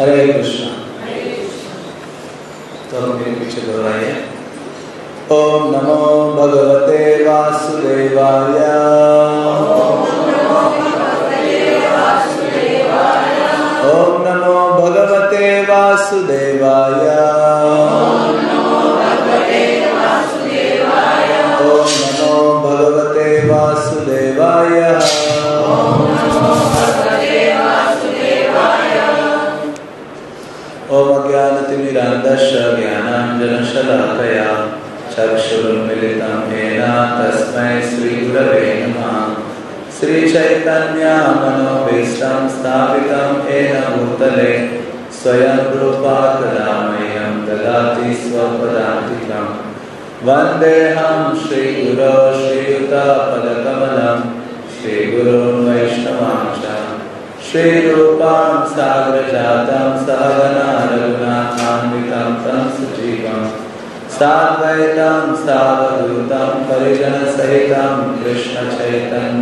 हरे कृष्णा। तो हम मेरे पीछे दोहराए ओम नमो भगवते वासुदेवाय। ओम नमो भगवते वासुदेवाय। अज्ञानतिमिरान्धस्य ज्ञानाञ्जनशलाकया चक्षुरुन्मिलितं येन तस्मै श्रीगुरवे नमः श्रीचैतन्यामनोभीष्टं स्थापितं येन भूतले। स्वयं रूपा कदा ददाति स्वपदान्तिकं वन्देऽहं श्रीगुरो श्रीयुतपदकमलं। श्रीगुरोन् वैष्णवांश्च श्रीरूपां सागरजातं सहगना रघुनाथान्वितं तं सावधूतं परिजनसहितं कृष्णचैतन्यदेवं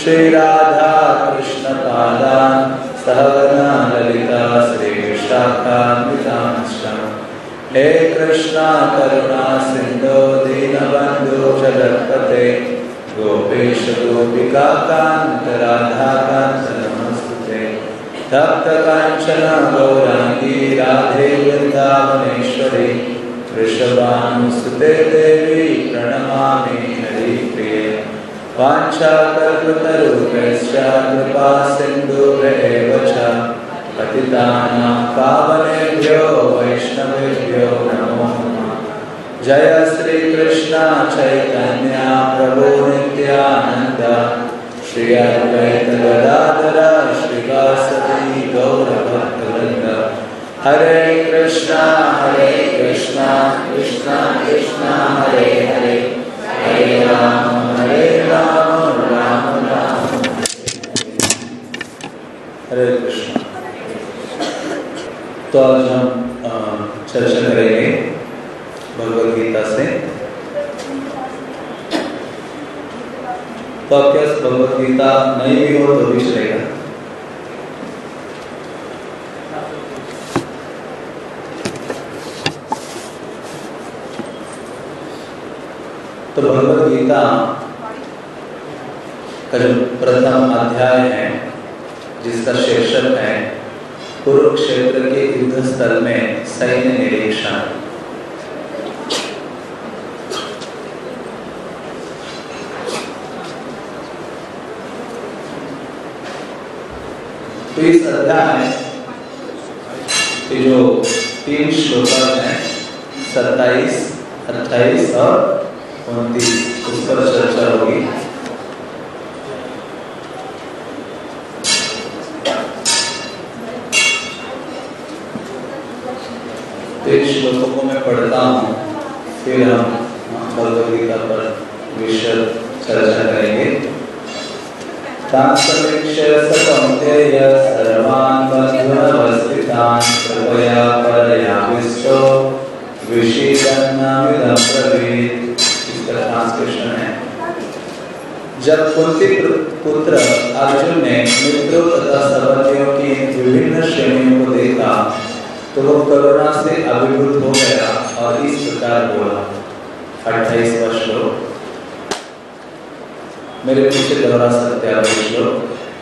श्रीराधा कृष्णपादान् सहगना ललिता हे कृष्णा, करुणा, सिन्धो, दीनबन्धो, जगत्पते गोपेश गोपिका कान्त राधा कान्त नमस्ते तप्त काञ्चन गौराङ्गी राधे वृन्दावनेश्वरी, वृषभानुसुते देवी प्रणमामि हरिप्रिये। वाञ्छाकल्पतरुभ्यश्च कृपा सिन्धुभ्येव च पावनेभ्यो, वैष्णवेभ्यो नमः। जय श्री कृष्ण चैतन्य प्रभु नित्यानंद श्री अद्वैत गदाधर श्रीवासदि गौरभक्तवृंद हरे कृष्णा हरे कृष्णा कृष्णा कृष्णा, हरे हरे। हरे राम हरे राम राम राम। हरे कृष्ण। तो आज हम चर्चा करेंगे भगवद गीता से। तो क्या भगवद गीता नहीं भी हो तो भी चलेगा। तो भगवद गीता का जो प्रथम अध्याय है, जिसका शीर्षक है, कुरुक्षेत्र के युद्ध स्थल में सैन्य निरीक्षण। तो इस अध्याय के जो तीन श्लोक हैं, सत्ताईस, अट्ठाईस और उनतीस उस पर चर्चा होगी। तो श्लोकों को मैं पढ़ता हूँ, फिर हम भगवद गीता पर विषय चर्चा करेंगे। तात्समीक्ष्य सकौन्तेय सर्वान् कृपया परयाविष्टो विषीदन्नामिदं ब्रवीत् इसका ट्रांसलेशन है जब कुंती पुत्र अर्जुन ने मित्रों तथा संबंधियों की विभिन्न श्रेणियों को देखा तो वो करुणा से अभिभूत हो गया और इस प्रकार बोला अट्ठाईसवा श्लोक मेरे पीछे दोहरा सकते श्लोक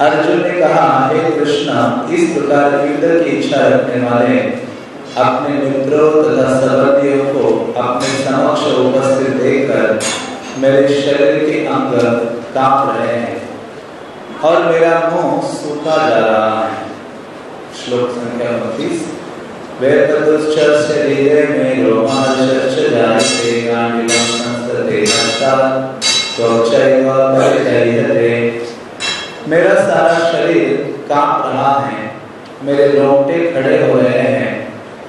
अर्जुन ने कहा, हे कृष्ण, इस प्रकार युद्ध की इच्छा रखने वाले अपने मित्रों तथा संबंधियों को अपने समक्ष उपस्थित देखकर मेरे शरीर के अंग काँप रहे हैं और मेरा मुँह सूखा जा रहा है। श्लोक संख्या उनतीस में मेरा सारा शरीर काँप रहा है। मेरे रोंगटे खड़े हो रहे हैं।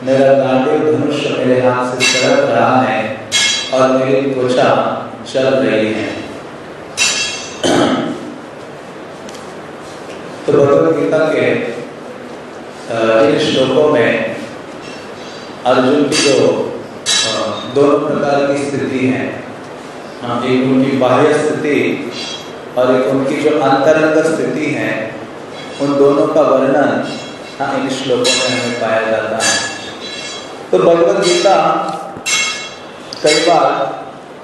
मेरा गांधी धनुष मेरे हाथ से सड़क रहा है और मेरी त्वचा चल रही है। तो भगवत गीता के इन श्लोकों में अर्जुन की जो दोनों प्रकार की स्थिति है एक उनकी बाह्य स्थिति और एक उनकी जो अंतरंग स्थिति है, उन दोनों का वर्णन इन श्लोकों में हमें पाया जाता है। तो भगवत गीता, कई बार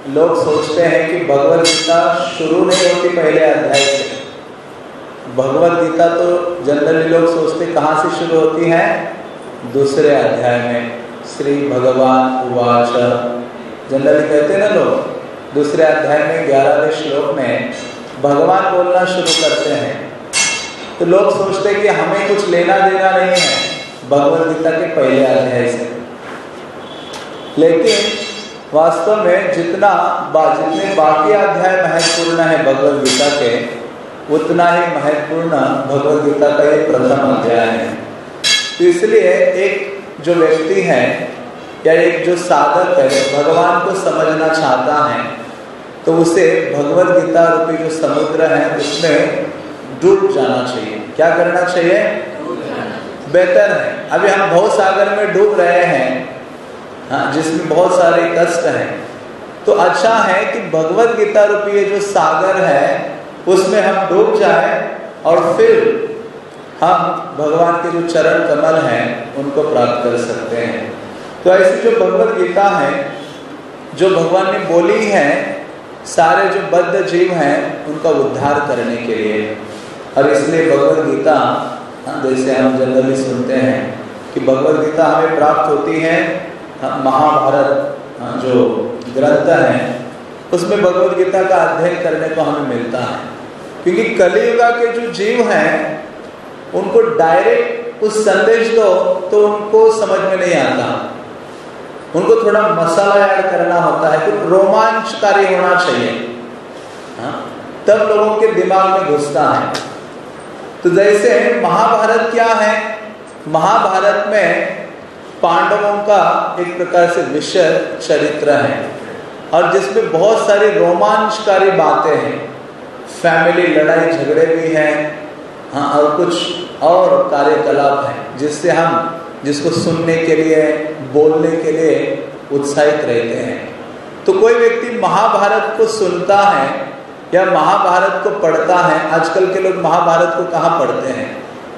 लोग सोचते हैं कि भगवत गीता शुरू नहीं होती पहले अध्याय से। भगवत गीता तो जनरली लोग सोचते कहाँ से शुरू होती है? दूसरे अध्याय में, श्री भगवान उवाच। जनरली कहते हैं ना लोग, दूसरे अध्याय में, ग्यारहवें श्लोक में भगवान बोलना शुरू करते हैं तो लोग सोचते हैं कि हमें कुछ लेना देना नहीं है। भगवत गीता के पहले अध्याय से। लेकिन वास्तव में जितना बा, जितने बाकी अध्याय महत्वपूर्ण है भगवत गीता के उतना ही महत्वपूर्ण भगवत गीता का ये प्रथम अध्याय है। तो इसलिए एक जो व्यक्ति है या एक जो साधक है भगवान को समझना चाहता है तो उसे भगवत गीता रूपी जो समुद्र है, उसमें डूब जाना चाहिए। क्या करना चाहिए? बेहतर है। अभी हम बहुत सागर में डूब रहे हैं हाँ जिसमें बहुत सारे कष्ट हैं। तो अच्छा है कि भगवत गीता रूपी जो सागर है, उसमें हम डूब जाए और फिर हम भगवान के जो चरण कमल हैं, उनको प्राप्त कर सकते हैं। तो ऐसी जो भगवत गीता है, जो भगवान ने बोली है सारे जो बद्ध जीव हैं उनका उद्धार करने के लिए। और इसलिए भगवत गीता हाँ, जैसे हम जनरली सुनते हैं कि भगवत गीता हमें प्राप्त होती है हाँ, महाभारत हाँ, जो ग्रंथ है उसमें भगवत गीता का अध्ययन करने को हमें मिलता है। क्योंकि कलियुगा के जो जीव हैं उनको डायरेक्ट कुछ संदेश दो तो उनको समझ में नहीं आता। उनको थोड़ा मसाला ऐड करना होता है, कुछ रोमांचकारी होना चाहिए। हा? तब लोगों के दिमाग में घुसता है। तो जैसे महाभारत क्या है? महाभारत में पांडवों का एक प्रकार से विषय चरित्र है, और जिसमें बहुत सारी रोमांचकारी बातें हैं। फैमिली लड़ाई झगड़े भी हैं हाँ और कुछ और कार्यकलाप हैं, जिससे हम, जिसको सुनने के लिए बोलने के लिए उत्साहित रहते हैं। तो कोई व्यक्ति महाभारत को सुनता है या महाभारत को पढ़ता है, आजकल के लोग महाभारत को कहाँ पढ़ते हैं?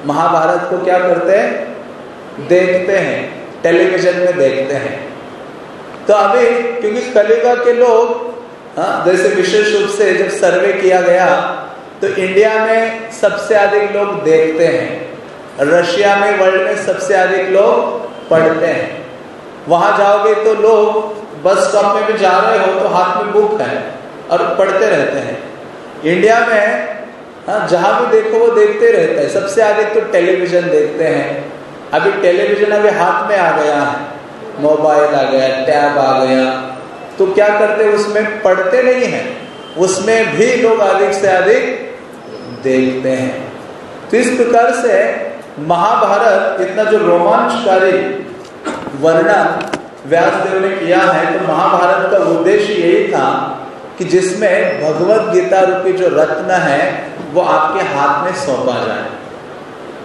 महाभारत को क्या करते हैं? देखते हैं, टेलीविज़न में देखते हैं। तो अभी क्योंकि कलिका के लोग हाँ जैसे विशेष रूप से जब सर्वे किया गया तो इंडिया में सबसे अधिक लोग देखते हैं। रशिया में वर्ल्ड में सबसे अधिक लोग पढ़ते हैं। वहाँ जाओगे तो लोग बस स्टॉप में भी जा रहे हो तो हाथ में बुक है और पढ़ते रहते हैं। इंडिया में हाँ जहाँ भी देखो वो देखते रहते हैं। सबसे अधिक तो टेलीविज़न देखते हैं। अभी टेलीविज़न अभी हाथ में आ गया है। मोबाइल आ गया टैब आ गया। तो क्या करते उसमें पढ़ते नहीं हैं। उसमें भी लोग अधिक से अधिक देखते हैं। तो इस प्रकार से महाभारत इतना जो रोमांचकारी वर्णन व्यासदेव ने किया है तो महाभारत का उद्देश्य यही था कि जिसमें भगवत गीता रूपी जो रत्न है, वो आपके हाथ में सौंपा जाए।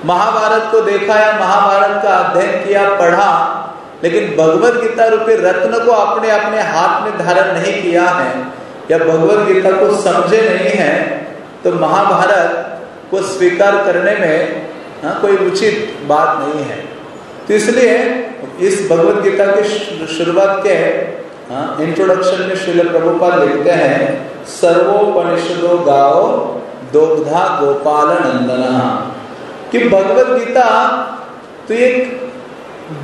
महाभारत को देखा या महाभारत का अध्ययन किया, पढ़ा, लेकिन भगवत गीता रूपी रत्न को अपने अपने हाथ में धारण नहीं किया है, या भगवत गीता को समझे नहीं है तो महाभारत को स्वीकार करने में हाँ कोई उचित बात नहीं है। तो इसलिए इस भगवत गीता की शुरुआत के इंट्रोडक्शन में श्रील प्रभुपाल लिखते हैं, सर्वोपनिषदो गाओ दोग्धा गोपाल नंदना। कि भगवत गीता तो एक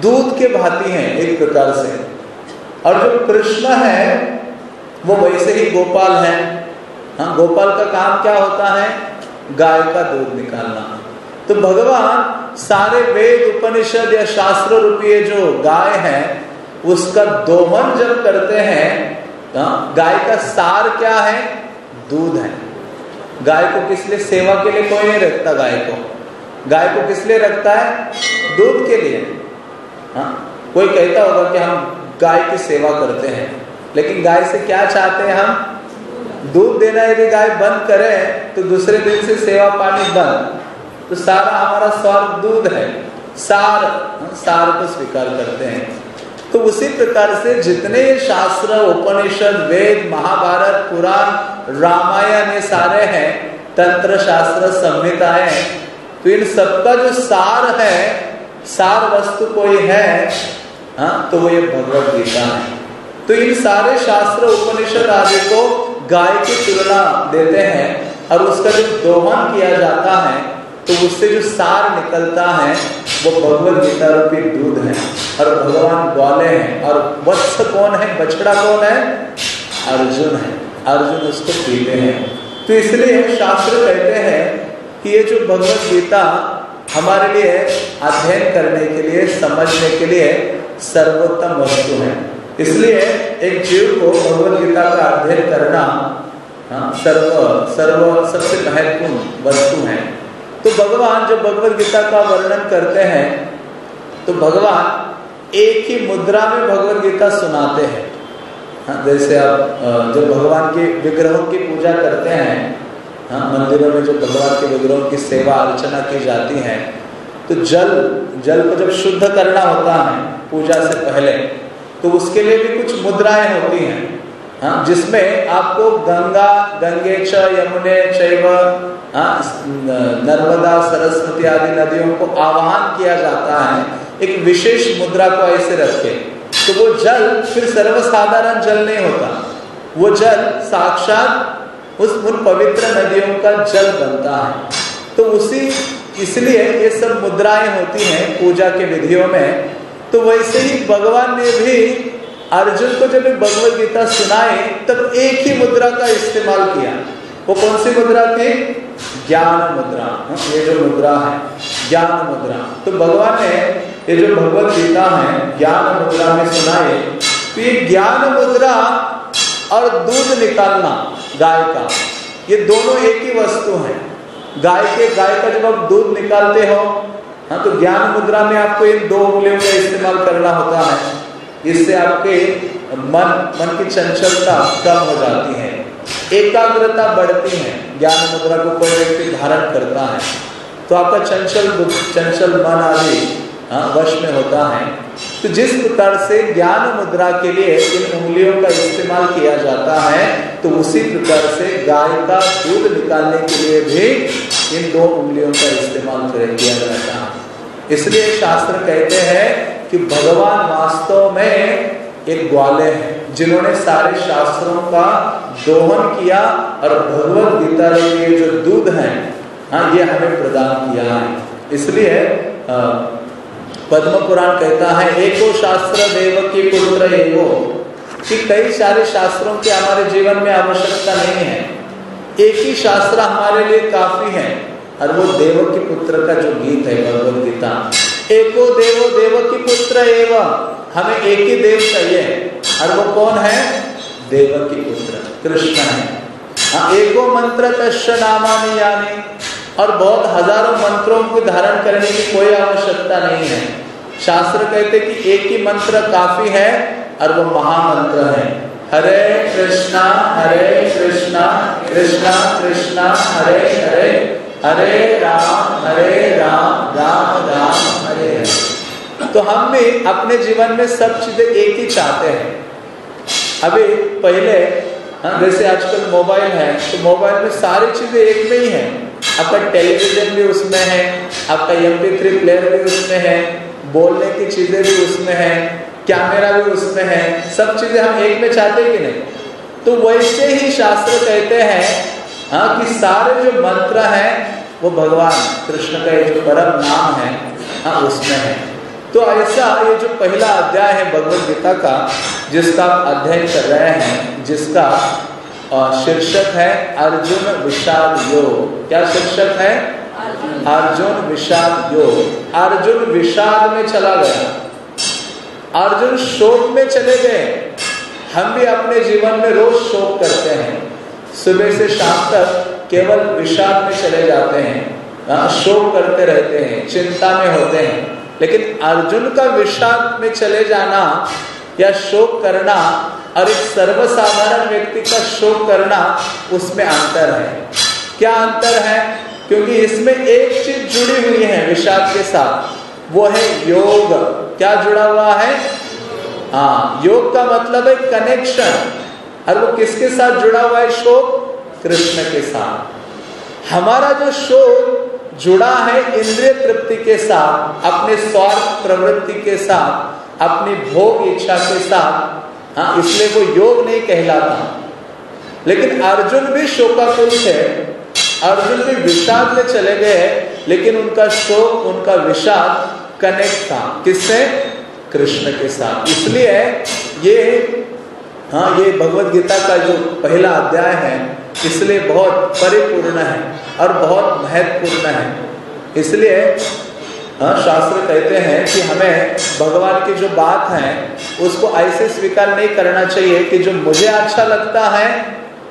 दूध के भांति है, एक प्रकार से। और जो कृष्ण है, वो वैसे ही गोपाल है। हाँ गोपाल का काम क्या होता है? गाय का दूध निकालना। तो भगवान सारे वेद उपनिषद या शास्त्र रूपी जो गाय है उसका दोमन जब करते हैं हाँ, गाय का सार क्या है? दूध है। गाय को किस लिए? सेवा के लिए कोई नहीं रखता गाय को। गाय को किस लिए रखता है? दूध के लिए। हाँ कोई कहता होगा कि हम गाय की सेवा करते हैं लेकिन गाय से क्या चाहते हैं हम? दूध देना यदि गाय बंद करे तो दूसरे दिन से सेवा पानी बंद। तो सारा हमारा स्वार्थ दूध है। सार सार को स्वीकार करते हैं। तो उसी प्रकार से जितने शास्त्र, उपनिषद, वेद, महाभारत, पुराण, रामायण ये सारे हैं, तंत्र शास्त्र संहिताएँ तो इन सबका जो सार है, सार वस्तु कोई है हाँ तो वो ये भगवत गीता है। तो इन सारे शास्त्र, उपनिषद आदि को गाय की तुलना देते हैं, और उसका जो दोहन किया जाता है तो उससे जो सार निकलता है वो भगवत गीता रूपी दूध है। और भगवान ग्वाले हैं। और वत्स कौन है? बछड़ा कौन है? अर्जुन है। अर्जुन उसको पीते हैं। तो इसलिए शास्त्र कहते हैं कि ये जो भगवत गीता हमारे लिए अध्ययन करने के लिए समझने के लिए सर्वोत्तम वस्तु है। इसलिए एक जीव को भगवत गीता का अध्ययन करना हाँ, सर्व सर्व सबसे महत्वपूर्ण वस्तु है। तो भगवान जब भगवत गीता का वर्णन करते हैं तो भगवान एक ही मुद्रा में भगवत गीता सुनाते हैं। हाँ, जैसे आप जब भगवान के विग्रहों की पूजा करते हैं हाँ मंदिरों में जो भगवान के विग्रहों की सेवा अर्चना की जाती है तो जल जल को जब शुद्ध करना होता है पूजा से पहले तो उसके लिए भी कुछ मुद्राएँ होती हैं। हाँ जिसमें आपको गंगा गंगे च यमुने, चैव हाँ नर्मदा, सरस्वती आदि नदियों को आवाहन किया जाता है, एक विशेष मुद्रा को ऐसे रखे तो वो जल फिर सर्वसाधारण जल नहीं होता। वो जल साक्षात उस उन पवित्र नदियों का जल बनता है। तो उसी, इसलिए ये सब मुद्राएँ होती हैं पूजा के विधियों में। तो वैसे ही भगवान ने भी अर्जुन को जब भगवत गीता सुनाए तब एक ही मुद्रा का इस्तेमाल किया। वो कौन सी मुद्रा थी? ज्ञान मुद्रा। हाँ, ये जो मुद्रा है ज्ञान मुद्रा। तो भगवान ने ये जो भगवत गीता है ज्ञान मुद्रा में सुनाए तो ये ज्ञान मुद्रा और दूध निकालना गाय का ये दोनों एक ही वस्तु है। गाय के गाय का जब आप दूध निकालते हो हाँ तो ज्ञान मुद्रा में आपको इन दो उंगलियों का इस्तेमाल करना होता है। इससे आपके मन मन की चंचलता कम हो जाती है। एकाग्रता बढ़ती है। ज्ञान मुद्रा को कोई व्यक्ति धारण करता है तो आपका चंचल चंचल मन आदि हाँ, वश में होता है। तो जिस प्रकार से ज्ञान मुद्रा के लिए इन उंगलियों का इस्तेमाल किया जाता है तो उसी प्रकार से गाय का दूध निकालने के लिए भी इन दो उंगलियों का इस्तेमाल किया जाता है। इसलिए शास्त्र कहते हैं कि भगवान वास्तव में एक ग्वाले हैं, जिन्होंने सारे शास्त्रों का दोहन किया और भगवत गीता के जो दूध है हाँ ये हमें प्रदान किया है। इसलिए पद्म पुराण कहता है, एको शास्त्र देव की पुत्र एको कि कई सारे शास्त्रों की हमारे जीवन में आवश्यकता नहीं है। एक ही शास्त्र हमारे लिए काफ़ी है। और वो देव के पुत्र का जो गीत है, भगवत गीता। एको देवो देव की पुत्र एवं, हमें एक ही देव चाहिए। और वो कौन है? देव की पुत्र, कृष्ण है। हाँ एको मंत्र नामानी यानी। और बहुत हज़ारों मंत्रों को धारण करने की कोई आवश्यकता नहीं है। शास्त्र कहते कि एक ही मंत्र काफ़ी है और वो महामंत्र है। हरे कृष्णा हरे कृष्णा कृष्णा कृष्णा, हरे हरे। हरे राम हरे राम राम राम, हरे हरे। तो हम भी अपने जीवन में सब चीज़ें एक ही चाहते हैं। अभी पहले हाँ जैसे आजकल मोबाइल है तो मोबाइल में सारी चीज़ें एक में ही है। आपका टेलीविज़न भी उसमें है, आपका एम पी थ्री प्लेयर भी उसमें है, बोलने की चीज़ें भी उसमें है, कैमरा भी उसमें है, सब चीज़ें हम एक में चाहते कि नहीं? तो वैसे ही शास्त्र कहते हैं हाँ कि सारे जो मंत्र हैं, वो भगवान, कृष्ण का जो परम नाम है हाँ उसमें है। तो ऐसा ये जो पहला अध्याय है भगवत गीता का, जिसका आप अध्ययन कर रहे हैं, जिसका शीर्षक है अर्जुन विषाद योग। क्या शीर्षक है? अर्जुन विषाद योग। अर्जुन विषाद में चला गया। अर्जुन शोक में चले गए। हम भी अपने जीवन में रोज शोक करते हैं। सुबह से शाम तक केवल विषाद में चले जाते हैं शोक करते रहते हैं, चिंता में होते हैं। लेकिन अर्जुन का विषाद में चले जाना या शोक करना और एक सर्वसाधारण व्यक्ति का शोक करना उसमें अंतर है। क्या अंतर है? क्योंकि इसमें एक चीज़ जुड़ी हुई है विषाद के साथ, वो है योग। क्या जुड़ा हुआ है? हाँ योग का मतलब है कनेक्शन और वो किसके साथ जुड़ा हुआ है शोक? कृष्ण के साथ। हमारा जो शोक जुड़ा है इंद्रिय तृप्ति के साथ, अपने स्वार्थ प्रवृत्ति के साथ, अपनी भोग इच्छा के साथ हाँ इसलिए वो योग नहीं कहलाता। लेकिन अर्जुन भी शोकाकुल थे अर्जुन भी विषाद में चले गए लेकिन उनका शोक, उनका विषाद कनेक्ट था। किससे? कृष्ण के साथ। इसलिए ये हाँ ये भगवत गीता का जो पहला अध्याय है, इसलिए बहुत परिपूर्ण है और बहुत महत्वपूर्ण है। इसलिए हाँ शास्त्र कहते हैं कि हमें भगवान की जो बात है, उसको ऐसे स्वीकार नहीं करना चाहिए कि जो मुझे अच्छा लगता है,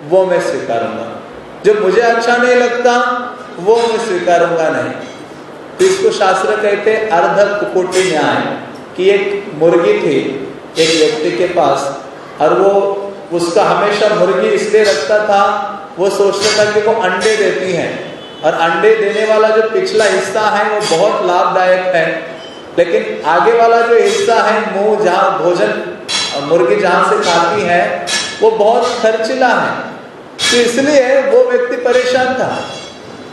वो मैं स्वीकारूँगा। जो मुझे अच्छा नहीं लगता, वो मैं स्वीकारूँगा नहीं। तो इसको शास्त्र कहते अर्ध कुकुटी न्याय, कि एक मुर्गी थी, एक व्यक्ति के पास और वो, उसका हमेशा मुर्गी इसलिए रखता था, वो सोचता था कि वो अंडे देती हैं। और अंडे देने वाला जो पिछला हिस्सा है, वो बहुत लाभदायक है। लेकिन आगे वाला जो हिस्सा है, मुँह जहाँ भोजन मुर्गी जहाँ से खाती है, वो बहुत खर्चिला है। तो इसलिए वो व्यक्ति परेशान था।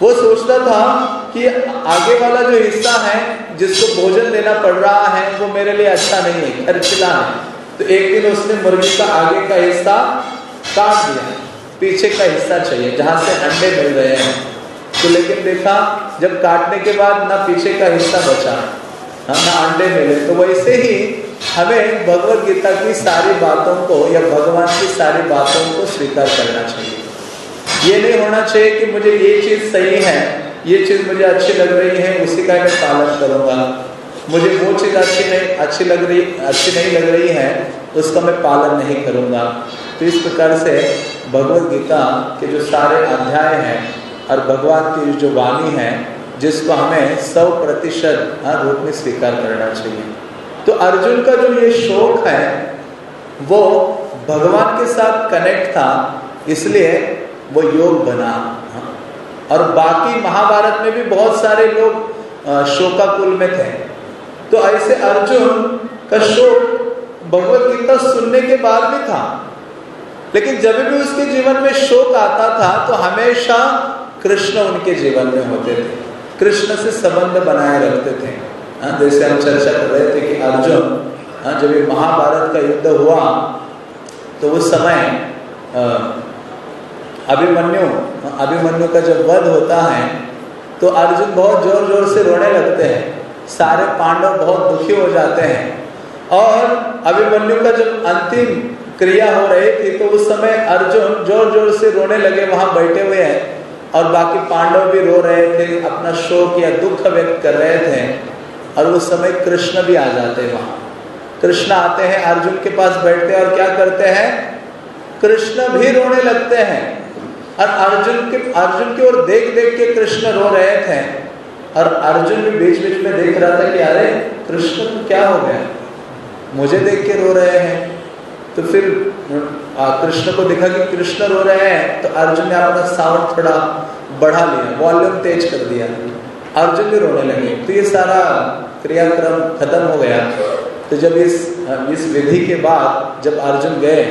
वो सोचता था कि आगे वाला जो हिस्सा है, जिसको भोजन देना पड़ रहा है, वो मेरे लिए अच्छा नहीं है, खर्चिला है। तो एक दिन उसने मुर्गी का आगे का हिस्सा काट दिया। पीछे का हिस्सा चाहिए, जहाँ से अंडे मिल रहे हैं। तो लेकिन देखा, जब काटने के बाद ना पीछे का हिस्सा बचा हाँ ना अंडे मिले तो वैसे ही हमें भगवत गीता की सारी बातों को या भगवान की सारी बातों को स्वीकार करना चाहिए। ये नहीं होना चाहिए कि मुझे ये चीज़ सही है, ये चीज़ मुझे अच्छी लग रही है, उसी का मैं पालन करूँगा। मुझे वो चीज़ अच्छी नहीं, अच्छी लग रही, अच्छी नहीं लग रही है, उसका मैं पालन नहीं करूँगा। तो इस प्रकार से भगवत गीता के जो सारे अध्याय हैं और भगवान की जो वाणी है, जिसको हमें सौ प्रतिशत हर रूप में स्वीकार करना चाहिए। तो अर्जुन का जो ये शोक है, वो भगवान के साथ कनेक्ट था, इसलिए वो योग बना। और बाकी महाभारत में भी बहुत सारे लोग शोकाकुल में थे। तो ऐसे अर्जुन का शोक भगवत गीता सुनने के बाद भी था। लेकिन जब भी उसके जीवन में शोक आता था तो हमेशा कृष्ण उनके जीवन में होते थे। कृष्ण से संबंध बनाए रखते थे। हाँ, जैसे हम चर्चा कर रहे थे कि अर्जुन हाँ, जब ये महाभारत का युद्ध हुआ तो उस समय अभिमन्यु अभिमन्यु का जब वध होता है तो अर्जुन बहुत ज़ोर ज़ोर से रोने लगते हैं। सारे पांडव बहुत दुखी हो जाते हैं। और अभिमन्यु का जब अंतिम क्रिया हो रही थी तो उस समय अर्जुन ज़ोर ज़ोर से रोने लगे, वहाँ बैठे हुए हैं। और बाकी पांडव भी रो रहे थे, अपना शोक या दुख व्यक्त कर रहे थे। और उस समय कृष्ण भी आ जाते हैं वहाँ। कृष्ण आते हैं, अर्जुन के पास बैठते हैं और क्या करते हैं? कृष्ण भी रोने लगते हैं। और अर्जुन के, अर्जुन की ओर देख देख के कृष्ण रो रहे थे। और अर्जुन भी बीच बीच में देख रहा था कि अरे, कृष्ण तो क्या हो गया? मुझे देख के रो रहे हैं। तो फिर कृष्ण को देखा कि कृष्ण रो रहे हैं तो अर्जुन ने अपना साउंड थोड़ा बढ़ा लिया वॉल्यूम तेज कर दिया। अर्जुन भी रोने लगे। तो ये सारा क्रियाक्रम खत्म हो गया। तो जब इस इस विधि के बाद जब अर्जुन गए,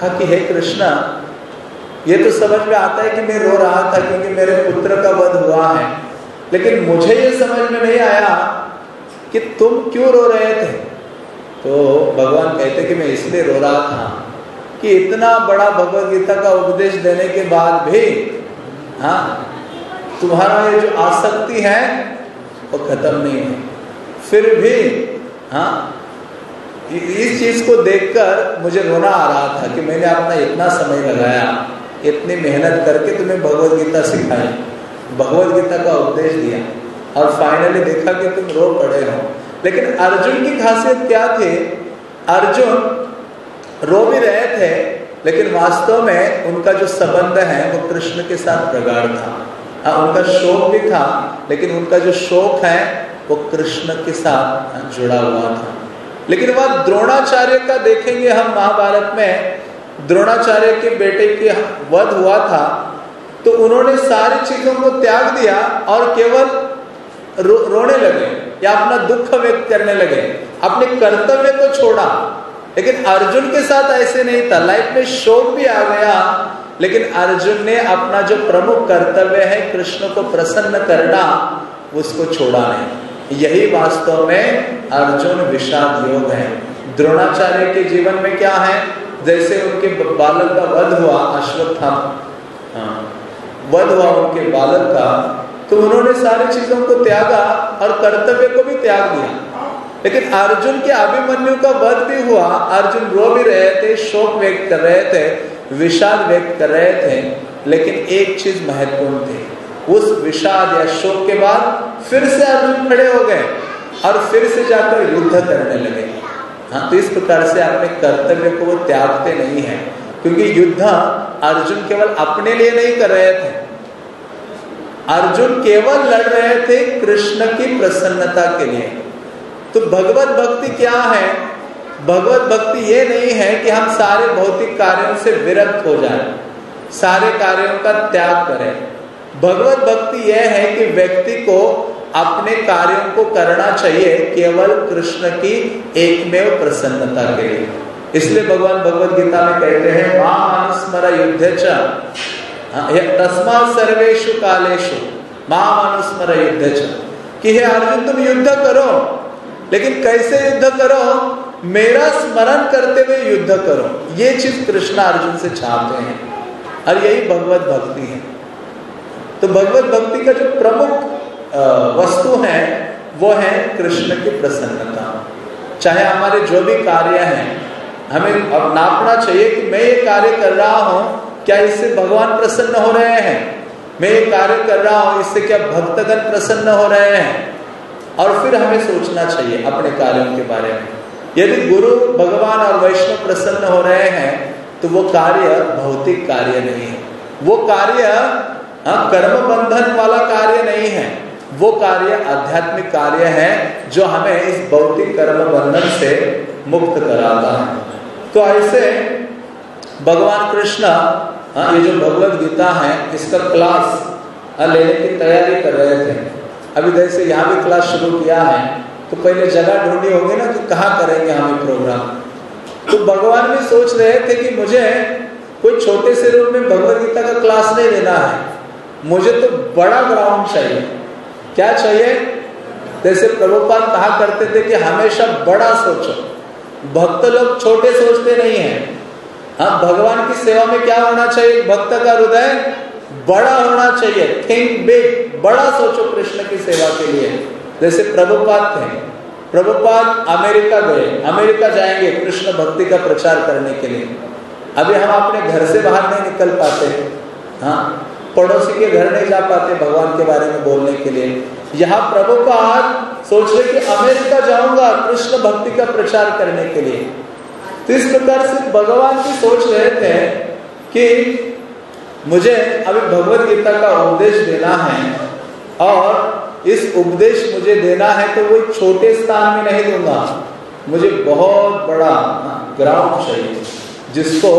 कहा कि, हे कृष्णा, ये तो समझ में आता है कि मैं रो रहा था क्योंकि मेरे पुत्र का वध हुआ है। लेकिन मुझे ये समझ में नहीं आया कि तुम क्यों रो रहे थे। तो भगवान कहते कि मैं इसलिए रो रहा था कि इतना बड़ा भगवत गीता का उपदेश देने के बाद भी हाँ तुम्हारा ये जो आसक्ति है, वो खत्म नहीं है। फिर भी हाँ इस चीज़ को देखकर मुझे रोना आ रहा था कि मैंने अपना इतना समय लगाया, इतनी मेहनत करके तुम्हें भगवत गीता सिखाई। भगवत गीता का उपदेश दिया। और फाइनली देखा कि तुम रो पड़े हो। लेकिन अर्जुन की खासियत क्या थी? अर्जुन रो भी रहे थे, लेकिन वास्तव में उनका जो संबंध है, वो कृष्ण के साथ प्रगाढ़ था। हाँ उनका शोक भी था, लेकिन उनका जो शोक है, वो कृष्ण के साथ जुड़ा हुआ था। लेकिन वह द्रोणाचार्य का देखेंगे हम महाभारत में। द्रोणाचार्य के बेटे की वध हुआ था तो उन्होंने सारी चीज़ों को त्याग दिया और केवल रो, रोने लगे या अपना दुख व्यक्त करने लगे। अपने कर्तव्य को छोड़ा। लेकिन अर्जुन के साथ ऐसे नहीं था। लाइफ में शोक भी आ गया। लेकिन अर्जुन ने अपना जो प्रमुख कर्तव्य है कृष्ण को प्रसन्न करना उसको छोड़ा नहीं। यही वास्तव में अर्जुन विषाद योग है। द्रोणाचार्य के जीवन में क्या है? जैसे उनके बालक का वध हुआ अश्वत्थामा। हाँ। वध हुआ उनके बालक का तो उन्होंने सारी चीज़ों को त्यागा और कर्तव्य को भी त्याग दिया। लेकिन अर्जुन के अभिमन्यु का वध भी हुआ। अर्जुन रो भी रहे थे, शोक व्यक्त कर रहे थे, विषाद व्यक्त कर रहे थे, लेकिन एक चीज़ महत्वपूर्ण थी। उस विषाद या शोक के बाद फिर से अर्जुन खड़े हो गए और फिर से जाकर युद्ध करने लगे। हाँ तो इस प्रकार से अपने कर्तव्य को वो त्यागते नहीं है। क्योंकि युद्ध अर्जुन केवल अपने लिए नहीं कर रहे थे। अर्जुन केवल लड़ रहे थे कृष्ण की प्रसन्नता के लिए। तो भगवत भक्ति क्या है? भगवत भक्ति ये नहीं है कि हम सारे भौतिक कार्यों से विरक्त हो जाएँ, सारे कार्यों का त्याग करें। भगवत भक्ति यह है कि व्यक्ति को अपने कार्यों को करना चाहिए केवल कृष्ण की एकमेव प्रसन्नता के लिए। इसलिए भगवान भगवत गीता में कहते हैं माँ स्मर युद्ध हाँ, तस्मा सर्वेशु कालेशु माँ अनुस्मर युद्ध कि हे अर्जुन तुम युद्ध करो। लेकिन कैसे युद्ध करो? मेरा स्मरण करते हुए युद्ध करो। ये चीज़ कृष्ण अर्जुन से चाहते हैं और यही भगवत भक्ति है। तो भगवत भक्ति का जो प्रमुख वस्तु है वो है कृष्ण की प्रसन्नता। चाहे हमारे जो भी कार्य हैं हमें अब नापना चाहिए कि मैं ये कार्य कर रहा हूँ क्या इससे भगवान प्रसन्न हो रहे हैं? मैं ये कार्य कर रहा हूँ इससे क्या भक्तगण प्रसन्न हो रहे हैं? और फिर हमें सोचना चाहिए अपने कार्यों के बारे में। यदि गुरु भगवान और वैष्णव प्रसन्न हो रहे हैं तो वो कार्य भौतिक कार्य नहीं है। वो कार्य हाँ, कर्म बंधन वाला कार्य नहीं है। वो कार्य आध्यात्मिक कार्य है जो हमें इस भौतिक कर्म बंधन से मुक्त कराता है। तो ऐसे भगवान कृष्ण हाँ ये जो भगवत गीता है इसका क्लास हाँ, लेने की तैयारी कर रहे थे। अभी जैसे यहाँ भी क्लास शुरू किया है तो पहले जगह ढूंढनी होगी ना कि कहाँ करेंगे हम प्रोग्राम तो भगवान भी सोच रहे थे कि मुझे कोई छोटे से रूप में भगवत गीता का क्लास नहीं लेना है। मुझे तो बड़ा ग्राउंड चाहिए। क्या चाहिए? जैसे प्रभुपाद कहा करते थे कि हमेशा बड़ा सोचो। भक्त लोग छोटे सोचते नहीं है। हाँ भगवान की सेवा में क्या होना चाहिए? भक्त का हृदय बड़ा होना चाहिए। थिंक बिग बड़ा सोचो कृष्ण की सेवा के लिए। जैसे प्रभुपाद थे। प्रभुपाद अमेरिका गए। अमेरिका जाएँगे कृष्ण भक्ति का प्रचार करने के लिए। अभी हम अपने घर से बाहर नहीं निकल पाते। हाँ पड़ोसी के घर नहीं जा पाते भगवान के बारे में बोलने के लिए। यहाँ प्रभुपाद सोच रहे कि अमेरिका जाऊँगा कृष्ण भक्ति का प्रचार करने के लिए। तो इस प्रकार से भगवान की सोच रहे थे कि मुझे अभी भगवत गीता का उपदेश देना है और इस उपदेश मुझे देना है तो वो छोटे स्थान में नहीं दूँगा। मुझे बहुत बड़ा ग्राउंड चाहिए, जिसको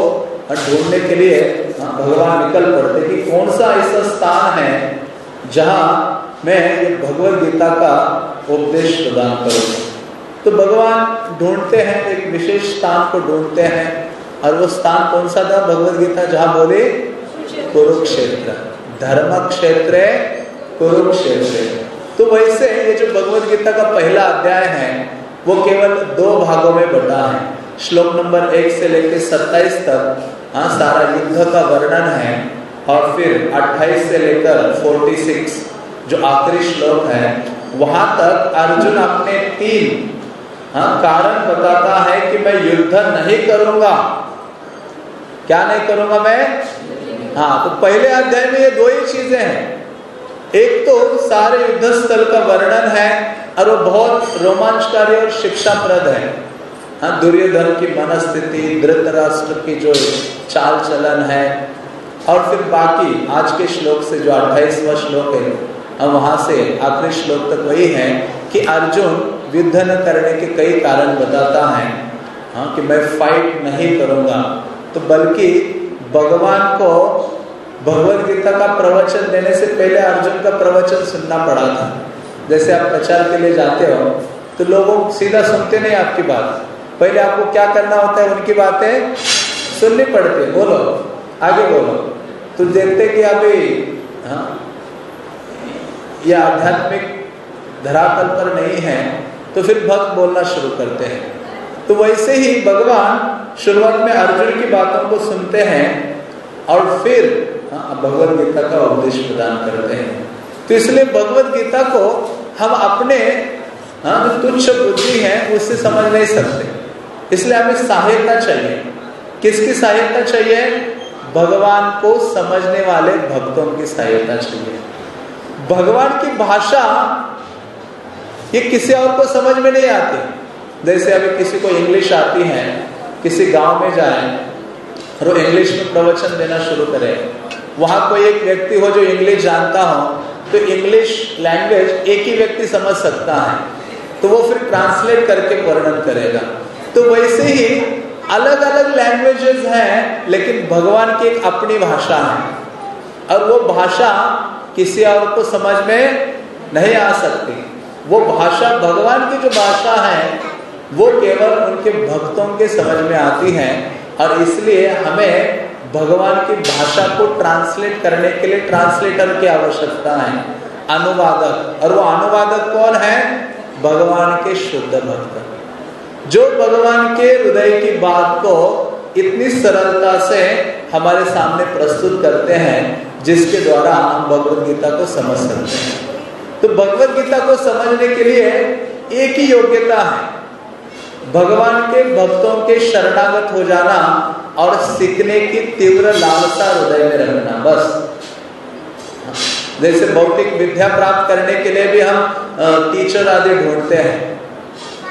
ढूँढने के लिए भगवान निकल पड़ते कि कौन सा ऐसा स्थान है जहाँ मैं भगवत गीता का उपदेश प्रदान करूँगा। तो भगवान ढूंढते हैं, एक विशेष स्थान को ढूंढते हैं। और वो स्थान कौन सा था? भगवत गीता जहाँ बोले, कुरुक्षेत्र। धर्म क्षेत्र कुरुक्षेत्र तो वैसे ये जो भगवत गीता का पहला अध्याय है, वो केवल दो भागों में बटा है। श्लोक नंबर एक से लेकर सत्ताईस तक हाँ सारा युद्ध का वर्णन है। और फिर 28 से लेकर 46 जो आखिरी श्लोक है, वहाँ तक अर्जुन अपने तीन हाँ कारण बताता है कि मैं युद्ध नहीं करूँगा। क्या नहीं करूँगा मैं? हाँ तो पहले अध्याय में ये दो ही चीज़ें हैं। एक तो सारे युद्ध स्थल का वर्णन है और वो बहुत रोमांचकारी और शिक्षाप्रद है। हाँ दुर्योधन की मनस्थिति, धृतराष्ट्र की जो चाल चलन है, और फिर बाकी, आज के श्लोक से जो अट्ठाईसवा श्लोक है वहाँ से आखिरी श्लोक तक वही है कि अर्जुन युद्ध न करने के कई कारण बताता है। हाँ कि मैं फाइट नहीं करूँगा। तो बल्कि भगवान को भगवत गीता का प्रवचन देने से पहले अर्जुन का प्रवचन सुनना पड़ा था। जैसे आप प्रचार के लिए जाते हो तो लोगों सीधा सुनते नहीं आपकी बात। पहले आपको क्या करना होता है, उनकी बातें सुननी पड़ती है। बोलो, आगे बोलो। तो देखते कि अभी हाँ ये आध्यात्मिक धरातल पर नहीं है तो फिर भक्त बोलना शुरू करते हैं। तो वैसे ही भगवान शुरुआत में अर्जुन की बातों को सुनते हैं और फिर हाँ, भगवत गीता का उपदेश प्रदान करते हैं। तो इसलिए भगवत गीता को हम अपने हाँ तुच्छ बुद्धि है उससे समझ नहीं सकते। इसलिए हमें सहायता चाहिए। किसकी सहायता चाहिए? भगवान को समझने वाले भक्तों की सहायता चाहिए। भगवान की भाषा ये किसी और को समझ में नहीं आती। जैसे अभी किसी को इंग्लिश आती है, किसी गाँव में जाए, और वो इंग्लिश में प्रवचन देना शुरू करे। वहाँ कोई एक व्यक्ति हो जो इंग्लिश जानता हो तो इंग्लिश लैंग्वेज एक ही व्यक्ति समझ सकता है। तो वो फिर ट्रांसलेट करके वर्णन करेगा। तो वैसे ही अलग अलग लैंग्वेजेस हैं, लेकिन भगवान की एक अपनी भाषा है। और वो भाषा किसी और को समझ में नहीं आ सकती। वो भाषा, भगवान की जो भाषा है, वो केवल उनके भक्तों के समझ में आती है और इसलिए हमें भगवान की भाषा को ट्रांसलेट करने के लिए ट्रांसलेटर की आवश्यकता है। अनुवादक, और वो अनुवादक कौन है? भगवान के शुद्ध भक्त। जो भगवान के हृदय की बात को इतनी सरलता से हमारे सामने प्रस्तुत करते हैं, जिसके द्वारा हम भगवत गीता को समझ सकते हैं। तो भगवत गीता को समझने के लिए एक ही योग्यता है। भगवान के भक्तों के शरणागत हो जाना और सीखने की तीव्र लालसा हृदय में रखना, बस। जैसे भौतिक विद्या प्राप्त करने के लिए भी हम टीचर आदि ढूंढते हैं।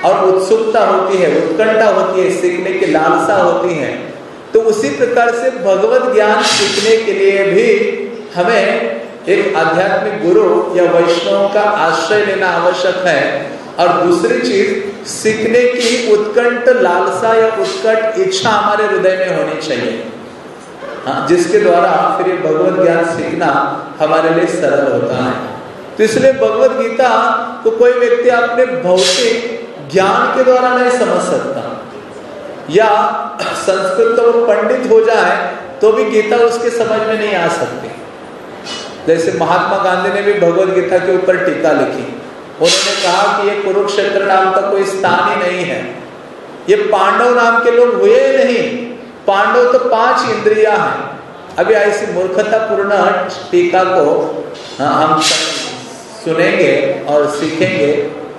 और उत्सुकता होती है, उत्कंठा होती है, सीखने की लालसा होती है। तो उसी प्रकार से भगवत ज्ञान सीखने के लिए भी हमें एक आध्यात्मिक गुरु या वैष्णव का आश्रय लेना आवश्यक है। और दूसरी चीज़, सीखने की उत्कंठ, लालसा या उत्कट इच्छा हमारे हृदय में होनी चाहिए। हाँ जिसके द्वारा फिर ये भगवत ज्ञान सीखना हमारे लिए सरल होता है। तो इसलिए भगवत गीता को कोई व्यक्ति अपने भौतिक ज्ञान के द्वारा नहीं समझ सकता या संस्कृत तो पंडित हो जाए तो भी गीता उसके समझ में नहीं आ सकती। जैसे महात्मा गांधी ने भी भगवत गीता के ऊपर टीका लिखी। उन्होंने कहा कि ये कुरुक्षेत्र नाम का कोई स्थान ही नहीं है। ये पांडव नाम के लोग हुए नहीं। पांडव तो पाँच इंद्रिया हैं। अभी ऐसी मूर्खतापूर्ण टीका को हाँ, हम सुनेंगे और सीखेंगे।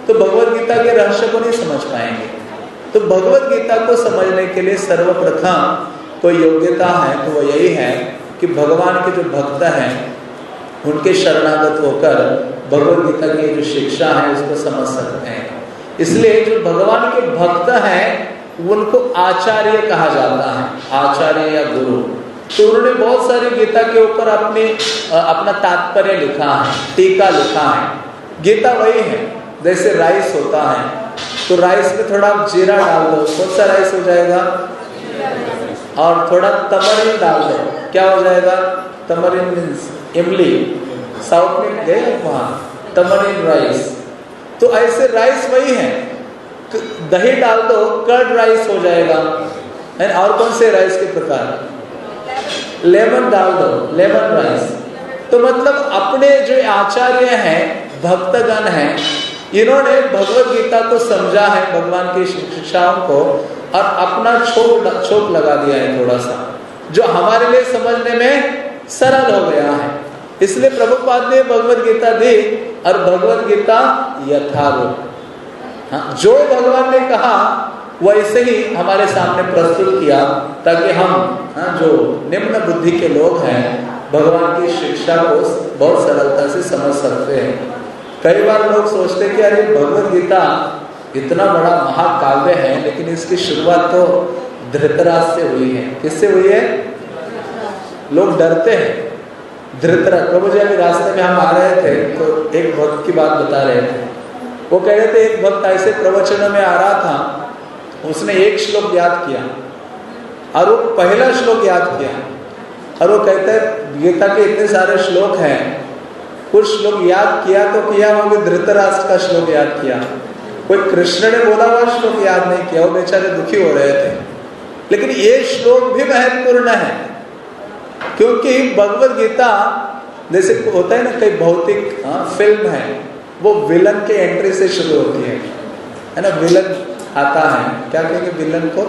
तो भगवत गीता के रहस्य को नहीं समझ पाएँगे। तो भगवत गीता को समझने के लिए सर्वप्रथम कोई योग्यता है तो वो यही है कि भगवान के जो भक्त हैं, उनके शरणागत होकर भगवत गीता की जो शिक्षा है, उसको समझ सकते हैं। इसलिए जो भगवान के भक्त हैं, उनको आचार्य कहा जाता है, आचार्य या गुरु। तो उन्होंने बहुत सारी गीता के ऊपर अपने अपना तात्पर्य लिखा है, टीका लिखा है। गीता वही है। जैसे राइस होता है तो राइस में थोड़ा आप जीरा डाल दो। कौन सा राइस हो जाएगा? और थोड़ा तमरिन डाल दो। क्या हो जाएगा? तमरिन मीन्स इमली। साउथ में गए वहाँ तमरिन राइस तो ऐसे राइस वही है। दही डाल दो कर्ड राइस हो जाएगा। एंड और कौन से राइस के प्रकार? लेमन डाल दो लेमन राइस तो मतलब अपने जो आचार्य हैं, भक्तगण हैं इन्होंने भगवत गीता को समझा है, भगवान की शिक्षाओं को, और अपना छोक छोक लगा दिया है थोड़ा सा जो हमारे लिए समझने में सरल हो गया है। इसलिए प्रभुपाद ने भगवत गीता दी, और भगवत गीता यथारूप हाँ जो भगवान ने कहा, वैसे ही हमारे सामने प्रस्तुत किया, ताकि हम हाँ जो निम्न बुद्धि के लोग हैं, भगवान की शिक्षा को बहुत सरलता से समझ सकते हैं। कई बार लोग सोचते कि अरे, भगवत गीता इतना बड़ा महाकाव्य है, लेकिन इसकी शुरुआत तो धृतराज से हुई है। किससे हुई है? लोग डरते हैं। धृतराज, प्रभु जी अभी रास्ते में हम आ रहे थे तो एक भक्त की बात बता रहे थे। वो कह रहे थे, एक भक्त ऐसे प्रवचन में आ रहा था, उसने एक श्लोक याद किया और वो पहला श्लोक याद किया और वो कहते हैं, गीता के इतने सारे श्लोक हैं कुछ श्लोक याद किया तो किया भी धृतराष्ट्र का श्लोक याद किया। कोई कृष्ण ने बोला हुआ श्लोक याद नहीं किया वो बेचारे दुखी हो रहे थे। लेकिन ये श्लोक भी महत्वपूर्ण है क्योंकि भगवत गीता जैसे होता है ना कई भौतिक हाँ, फ़िल्म है वो विलन के एंट्री से शुरू होती है। है ना विलन आता है। क्या कहेंगे विलन को?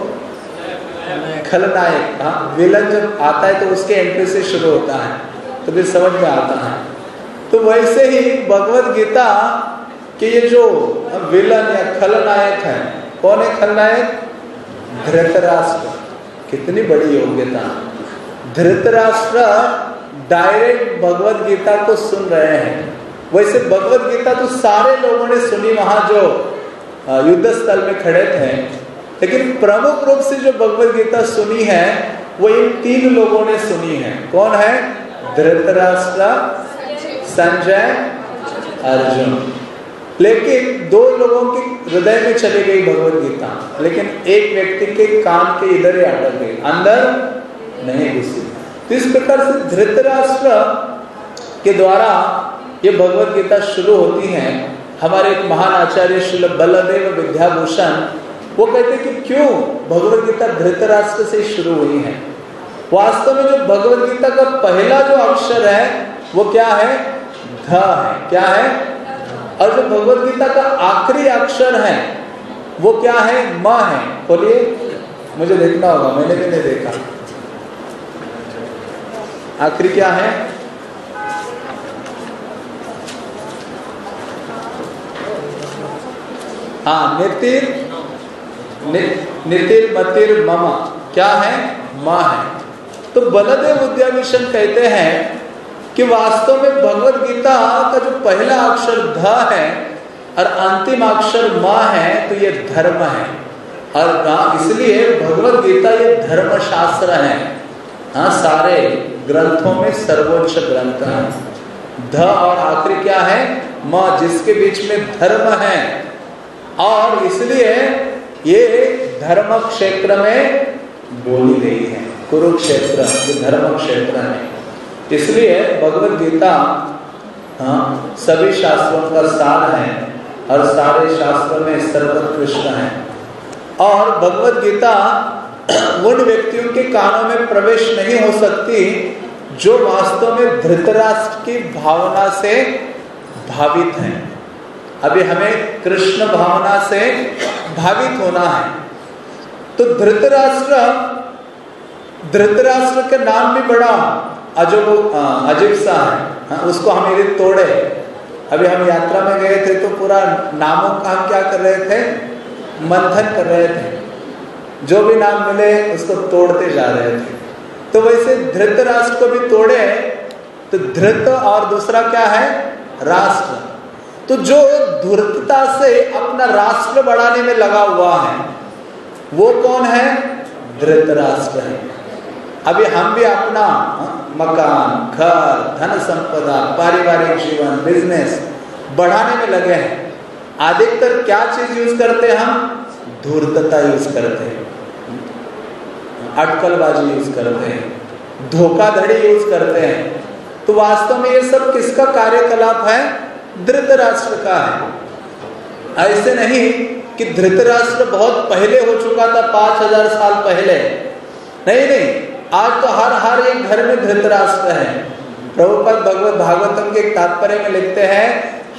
खलनायक हाँ विलन जब आता है तो उसके एंट्री से शुरू होता है। तो फिर समझ में आता है। तो वैसे ही भगवत गीता के ये जो विलन या खलनायक है, कौन है खलनायक? धृतराष्ट्र। कितनी बड़ी योग्यता। धृतराष्ट्र डायरेक्ट भगवत गीता को सुन रहे हैं। वैसे भगवत गीता तो सारे लोगों ने सुनी, वहाँ जो युद्ध स्थल में खड़े थे। लेकिन प्रमुख रूप से जो भगवत गीता सुनी है, वो इन तीन लोगों ने सुनी है। कौन है? धृतराष्ट्र। संजय अर्जुन। लेकिन दो लोगों के हृदय में चली गई भगवत गीता, लेकिन एक व्यक्ति के कान के इधर ही अटक गई, अंदर नहीं घुसी। तो इस प्रकार से धृतराष्ट्र के द्वारा ये भगवत गीता शुरू होती है। हमारे एक महान आचार्य श्री बलदेव विद्याभूषण, वो कहते कि क्यों भगवत गीता धृतराष्ट्र से शुरू हुई है? वास्तव में जो भगवत गीता का पहला जो अक्षर है, वो क्या है? ध है, क्या है? और जो भगवत गीता का आखिरी अक्षर है। वो क्या है? म है। बोलिए, मुझे देखना होगा, मैंने भी नहीं देखा। आखिरी क्या है? हाँ नितिर नितिर मतिर मम। क्या है? माँ है। तो बलदेव विद्याभूषण कहते हैं कि वास्तव में भगवत गीता का जो पहला अक्षर ध है और अंतिम अक्षर माँ है तो ये धर्म है। और इसलिए भगवत गीता ये धर्म शास्त्र है। हाँ सारे ग्रंथों में सर्वोच्च ग्रंथ है। ध और आखिरी क्या है? माँ, जिसके बीच में धर्म है। और इसलिए ये धर्म क्षेत्र में बोली गई है। कुरुक्षेत्र जो धर्म क्षेत्र है। इसलिए भगवत गीता हाँ सभी शास्त्रों का सार है और सारे शास्त्रों में सर्वोत्कृष्ट है। और भगवत गीता उन व्यक्तियों के कानों में प्रवेश नहीं हो सकती जो वास्तव में धृतराष्ट्र की भावना से भावित हैं। अभी हमें कृष्ण भावना से भावित होना है। तो धृतराष्ट्र धृतराष्ट्र का नाम भी बड़ा अजब अजीब सा है हाँ, उसको हम यदि तोड़े। अभी हम यात्रा में गए थे तो पूरा नामों का हम क्या कर रहे थे? मंथन कर रहे थे। जो भी नाम मिले उसको तोड़ते जा रहे थे। तो वैसे धृत राष्ट्र को भी तोड़े तो धृत और दूसरा क्या है? राष्ट्र। तो जो धूर्तता से अपना राष्ट्र बढ़ाने में लगा हुआ है वो कौन है? धृत राष्ट्र है। अभी हम भी अपना हाँ, मकान, घर धन संपदा पारिवारिक जीवन बिज़नेस बढ़ाने में लगे हैं। अधिकतर क्या चीज़ यूज़ करते हैं हम? धूर्तता यूज़ करते हैं। अटकलबाजी यूज़ करते हैं। धोखाधड़ी यूज़ करते हैं। तो वास्तव में ये सब किसका कार्यकलाप है? धृतराष्ट्र का है। ऐसे नहीं कि धृतराष्ट्र बहुत पहले हो चुका था, पाँच हज़ार साल पहले। नहीं नहीं। आज तो हर हर एक घर में धृतराष्ट्र है। प्रभुपद भगवत भागवतम के तात्पर्य में लिखते हैं,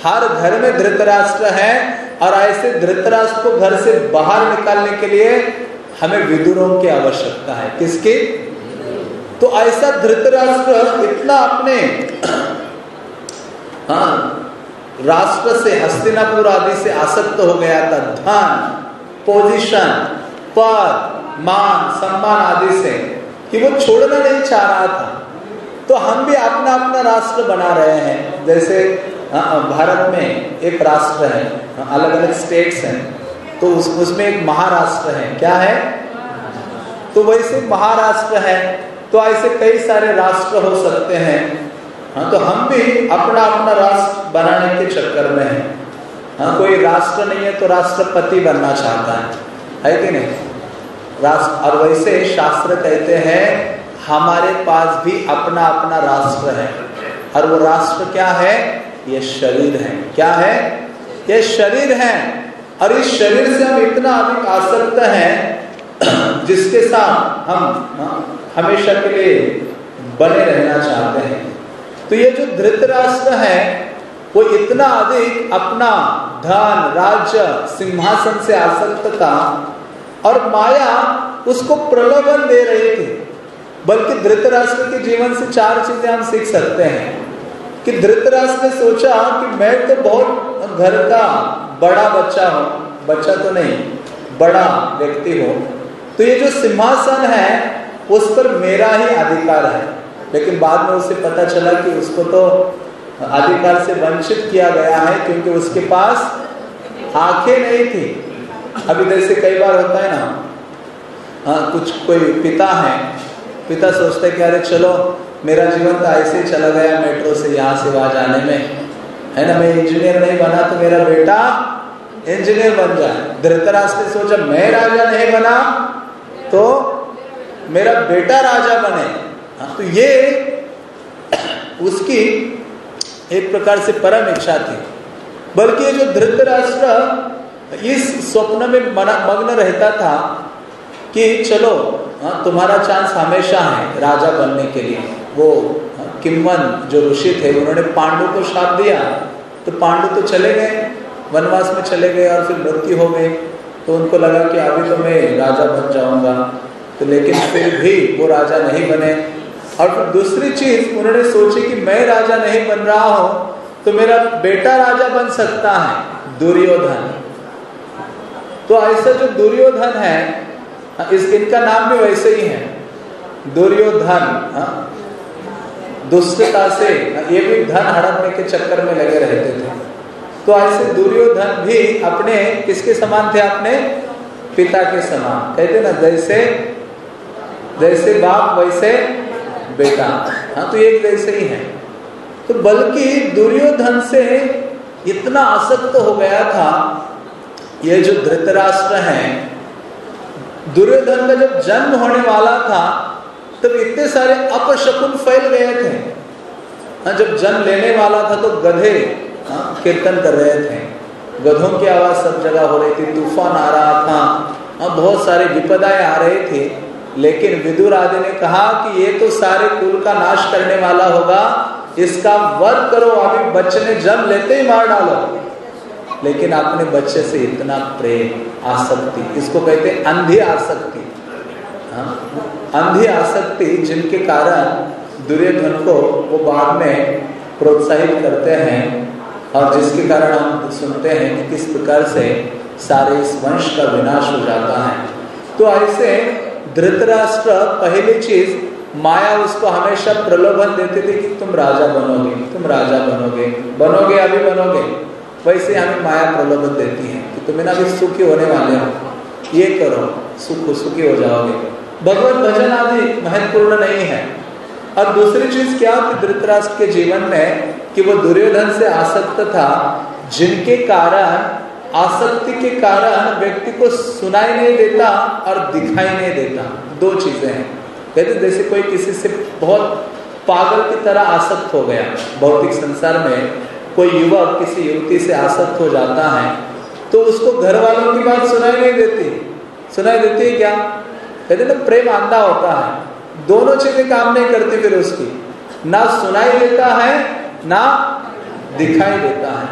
हर घर में धृतराष्ट्र है और ऐसे धृतराष्ट्र को घर से बाहर निकालने के लिए हमें विदुरों की आवश्यकता है। किसकी? तो ऐसा धृतराष्ट्र इतना अपने हाँ राष्ट्र से, हस्तिनापुर आदि से आसक्त हो गया था। धन पोजीशन पद, मान, सम्मान आदि से। कि वो छोड़ना नहीं चाह रहा था। तो हम भी अपना अपना राष्ट्र बना रहे हैं। जैसे भारत में एक राष्ट्र है अलग अलग स्टेट्स हैं तो उस, उसमें एक महाराष्ट्र है। क्या है? तो वैसे महाराष्ट्र है तो ऐसे कई सारे राष्ट्र हो सकते हैं। हाँ तो हम भी अपना अपना राष्ट्र बनाने के चक्कर में हैं। हाँ कोई राष्ट्र नहीं है तो राष्ट्रपति बनना चाहता है। है कि नहीं? और वैसे शास्त्र कहते हैं, हमारे पास भी अपना अपना राष्ट्र है। और वो राष्ट्र क्या है? ये शरीर है। क्या है? ये शरीर है। और इस शरीर से हम इतना अधिक आसक्त हैं, जिसके साथ हम हमेशा के लिए बने रहना चाहते हैं। तो ये जो धृत राष्ट्र है, वो इतना अधिक अपना धन, राज्य, सिंहासन से आसक्त था और माया उसको प्रलोभन दे रही थी। बल्कि धृतराष्ट्र के जीवन से चार चीज़ें हम सीख सकते हैं। कि धृतराष्ट्र ने सोचा कि मैं तो बहुत घर का बड़ा बच्चा हूँ। बच्चा तो नहीं, बड़ा व्यक्ति हो। तो ये जो सिंहासन है, उस पर मेरा ही अधिकार है। लेकिन बाद में उसे पता चला कि उसको तो अधिकार से वंचित किया गया है, क्योंकि उसके पास आँखें नहीं थी। अभी जैसे कई बार होता है ना। हाँ कुछ कोई पिता है पिता सोचते कि अरे चलो मेरा जीवन तो ऐसे ही चला गया मेट्रो से यहाँ से वहाँ जाने में। है ना मैं इंजीनियर नहीं बना तो मेरा बेटा इंजीनियर बन जाए। धृतराष्ट्र सोचा मैं राजा नहीं बना तो मेरा बेटा राजा बने। हाँ, तो ये उसकी एक प्रकार से परम इच्छा थी। बल्कि जो धृतराष्ट्र इस स्वप्न में मग्न रहता था कि चलो हाँ तुम्हारा चांस हमेशा है राजा बनने के लिए। वो हाँ, किम्मन जो ऋषि थे उन्होंने पांडु को श्राप दिया। तो पांडु तो चले गए वनवास में चले गए और फिर मृत्यु हो गई तो उनको लगा कि अभी तो मैं राजा बन जाऊँगा। तो लेकिन फिर भी वो राजा नहीं बने। और फिर दूसरी चीज़ उन्होंने सोची कि मैं राजा नहीं बन रहा हूँ तो मेरा बेटा राजा बन सकता है दुर्योधन। तो ऐसा जो दुर्योधन है इस इनका नाम भी वैसे ही है। दुर्योधन हाँ, दुष्टता से ये भी धन हड़पने के चक्कर में लगे रहते थे। तो ऐसे दुर्योधन भी अपने किसके समान थे अपने? पिता के समान। कहते ना जैसे जैसे बाप वैसे बेटा। हाँ तो एक जैसे ही है। तो बल्कि दुर्योधन से इतना आसक्त हो गया था ये जो धृतराष्ट्र है दुर्योधन का जब जन्म होने वाला था तब इतने सारे अपशकुन फैल गए थे। हाँ जब जन्म लेने वाला था तो गधे हाँ, कीर्तन कर रहे थे। गधों की आवाज़ सब जगह हो रही थी तूफ़ान आ रहा था। हाँ, बहुत सारी विपदाएँ आ रही थी लेकिन विदुर आदि ने कहा कि ये तो सारे कुल का नाश करने वाला होगा इसका वध करो अभी बच्चे ने जन्म लेते ही मार डालो। लेकिन अपने बच्चे से इतना प्रेम आसक्ति इसको कहते हैं अंधी आसक्ति। हाँ, अंधी आसक्ति जिनके कारण दुर्योधन को वो बाद में प्रोत्साहित करते हैं और जिसके कारण हम सुनते हैं कि किस प्रकार से सारे इस वंश का विनाश हो जाता है। तो ऐसे धृतराष्ट्र पहली चीज़ माया उसको हमेशा प्रलोभन देते थे कि तुम राजा बनोगे तुम राजा बनोगे बनोगे अभी बनोगे। वैसे हमें माया प्रलोभन देती है कि तुम ना भी सुखी होने वाले हो। ये करो, सुख, सुखी हो जाओगे। भगवत भजन आदि महत्वपूर्ण नहीं है। और दूसरी चीज़ क्या धृतराष्ट्र के जीवन में कि वो दुर्योधन से आसक्त था, जिनके कारण, आसक्ति के कारण व्यक्ति को सुनाई नहीं देता और दिखाई नहीं देता। दो चीज़ें हैं। कहते जैसे कोई किसी से बहुत पागल की तरह आसक्त हो गया, भौतिक संसार में कोई युवक किसी युवती से आसक्त हो जाता है तो उसको घर वालों की बात सुनाई नहीं देती। सुनाई देती है क्या? कहते ना, प्रेम आंधा होता है। दोनों चीज़ें काम नहीं करती फिर उसकी। ना सुनाई देता है, ना दिखाई देता है।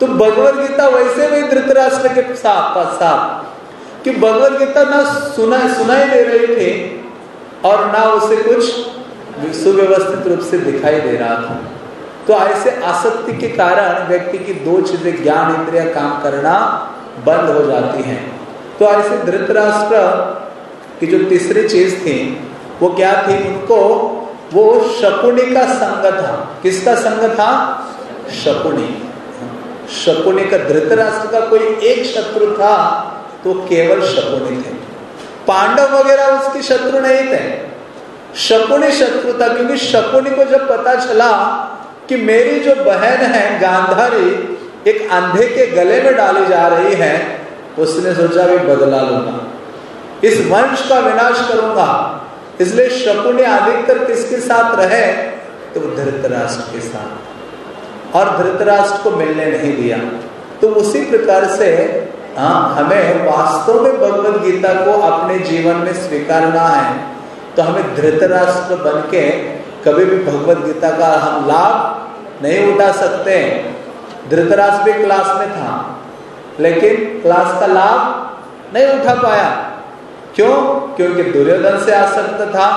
तो भगवत गीता वैसे भी धृतराष्ट्र के साथ साथ कि भगवत गीता ना सुना, सुनाई दे रही थी और ना उसे कुछ सुव्यवस्थित रूप से दिखाई दे रहा था। तो ऐसे आसक्ति के कारण व्यक्ति की दो चीज़ें ज्ञान इंद्रिया काम करना बंद हो जाती हैं। तो ऐसे धृतराष्ट्र की जो तीसरी चीज़ थी, वो क्या थी उनको? वो शकुनी का संग था। किसका संग था? शकुनी। शकुनी का धृतराष्ट्र का कोई एक शत्रु था तो केवल शकुनी थे। पांडव वगैरह उसके शत्रु नहीं थे। शकुनी शत्रु था, क्योंकि शकुनी को जब पता चला कि मेरी जो बहन है, गांधारी, एक अंधे के गले में डाली जा रही है, उसने सोचा भी बदला लूँगा। इस वंश का विनाश करूँगा। इसलिए शकुने अधिकतर किसके साथ रहे? तो धृतराष्ट्र के साथ। और धृतराष्ट्र को मिलने नहीं दिया। तो उसी प्रकार से हाँ हमें वास्तव में भगवत गीता को अपने जीवन में स्वीकारना है। तो हमें धृतराष्ट्र बन के कभी भी भगवत गीता का हम लाभ नहीं उठा सकते। धृतराष्ट्र भी क्लास में था, लेकिन क्लास का लाभ नहीं उठा पाया। क्यों? क्योंकि दुर्योधन से आसक्त था,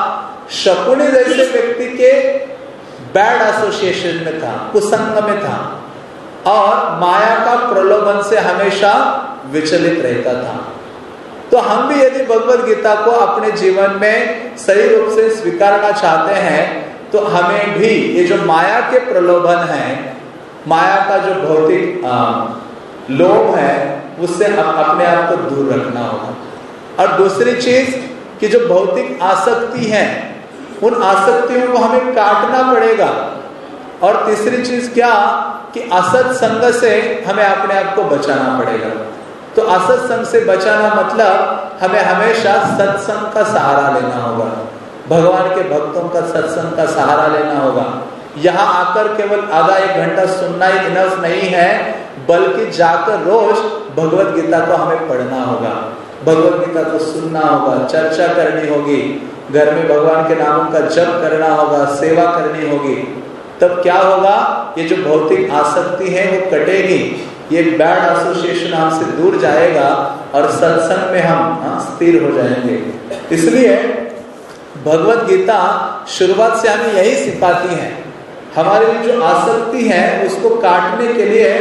शकुनी जैसे व्यक्ति के बैड एसोसिएशन में था, कुसंग में था, और माया का प्रलोभन से हमेशा विचलित रहता था। तो हम भी यदि भगवत गीता को अपने जीवन में सही रूप से स्वीकारना चाहते हैं तो हमें भी ये जो माया के प्रलोभन है, माया का जो भौतिक लोभ है, उससे हम अपने आप को दूर रखना होगा। और दूसरी चीज़ कि जो भौतिक आसक्ति है, उन आसक्तियों को हमें काटना पड़ेगा। और तीसरी चीज़ क्या कि असत संग से हमें अपने आप को बचाना पड़ेगा। तो असत संग से बचाना मतलब हमें हमेशा सत्संग का सहारा लेना होगा। भगवान के भक्तों का सत्संग का सहारा लेना होगा। यहाँ आकर केवल आधा एक घंटा सुनना ही इनफ नहीं है बल्कि जाकर रोज भगवत गीता को हमें पढ़ना होगा। भगवत गीता को सुनना होगा चर्चा करनी होगी। घर में भगवान के नामों का जप करना होगा सेवा करनी होगी। तब क्या होगा? ये जो भौतिक आसक्ति है वो कटेगी। ये बैड एसोसिएशन हमसे दूर जाएगा और सत्संग में हम हाँ, स्थिर हो जाएँगे। इसलिए भगवत गीता शुरुआत से हमें यही सिखाती है। हमारी जो आसक्ति है उसको काटने के लिए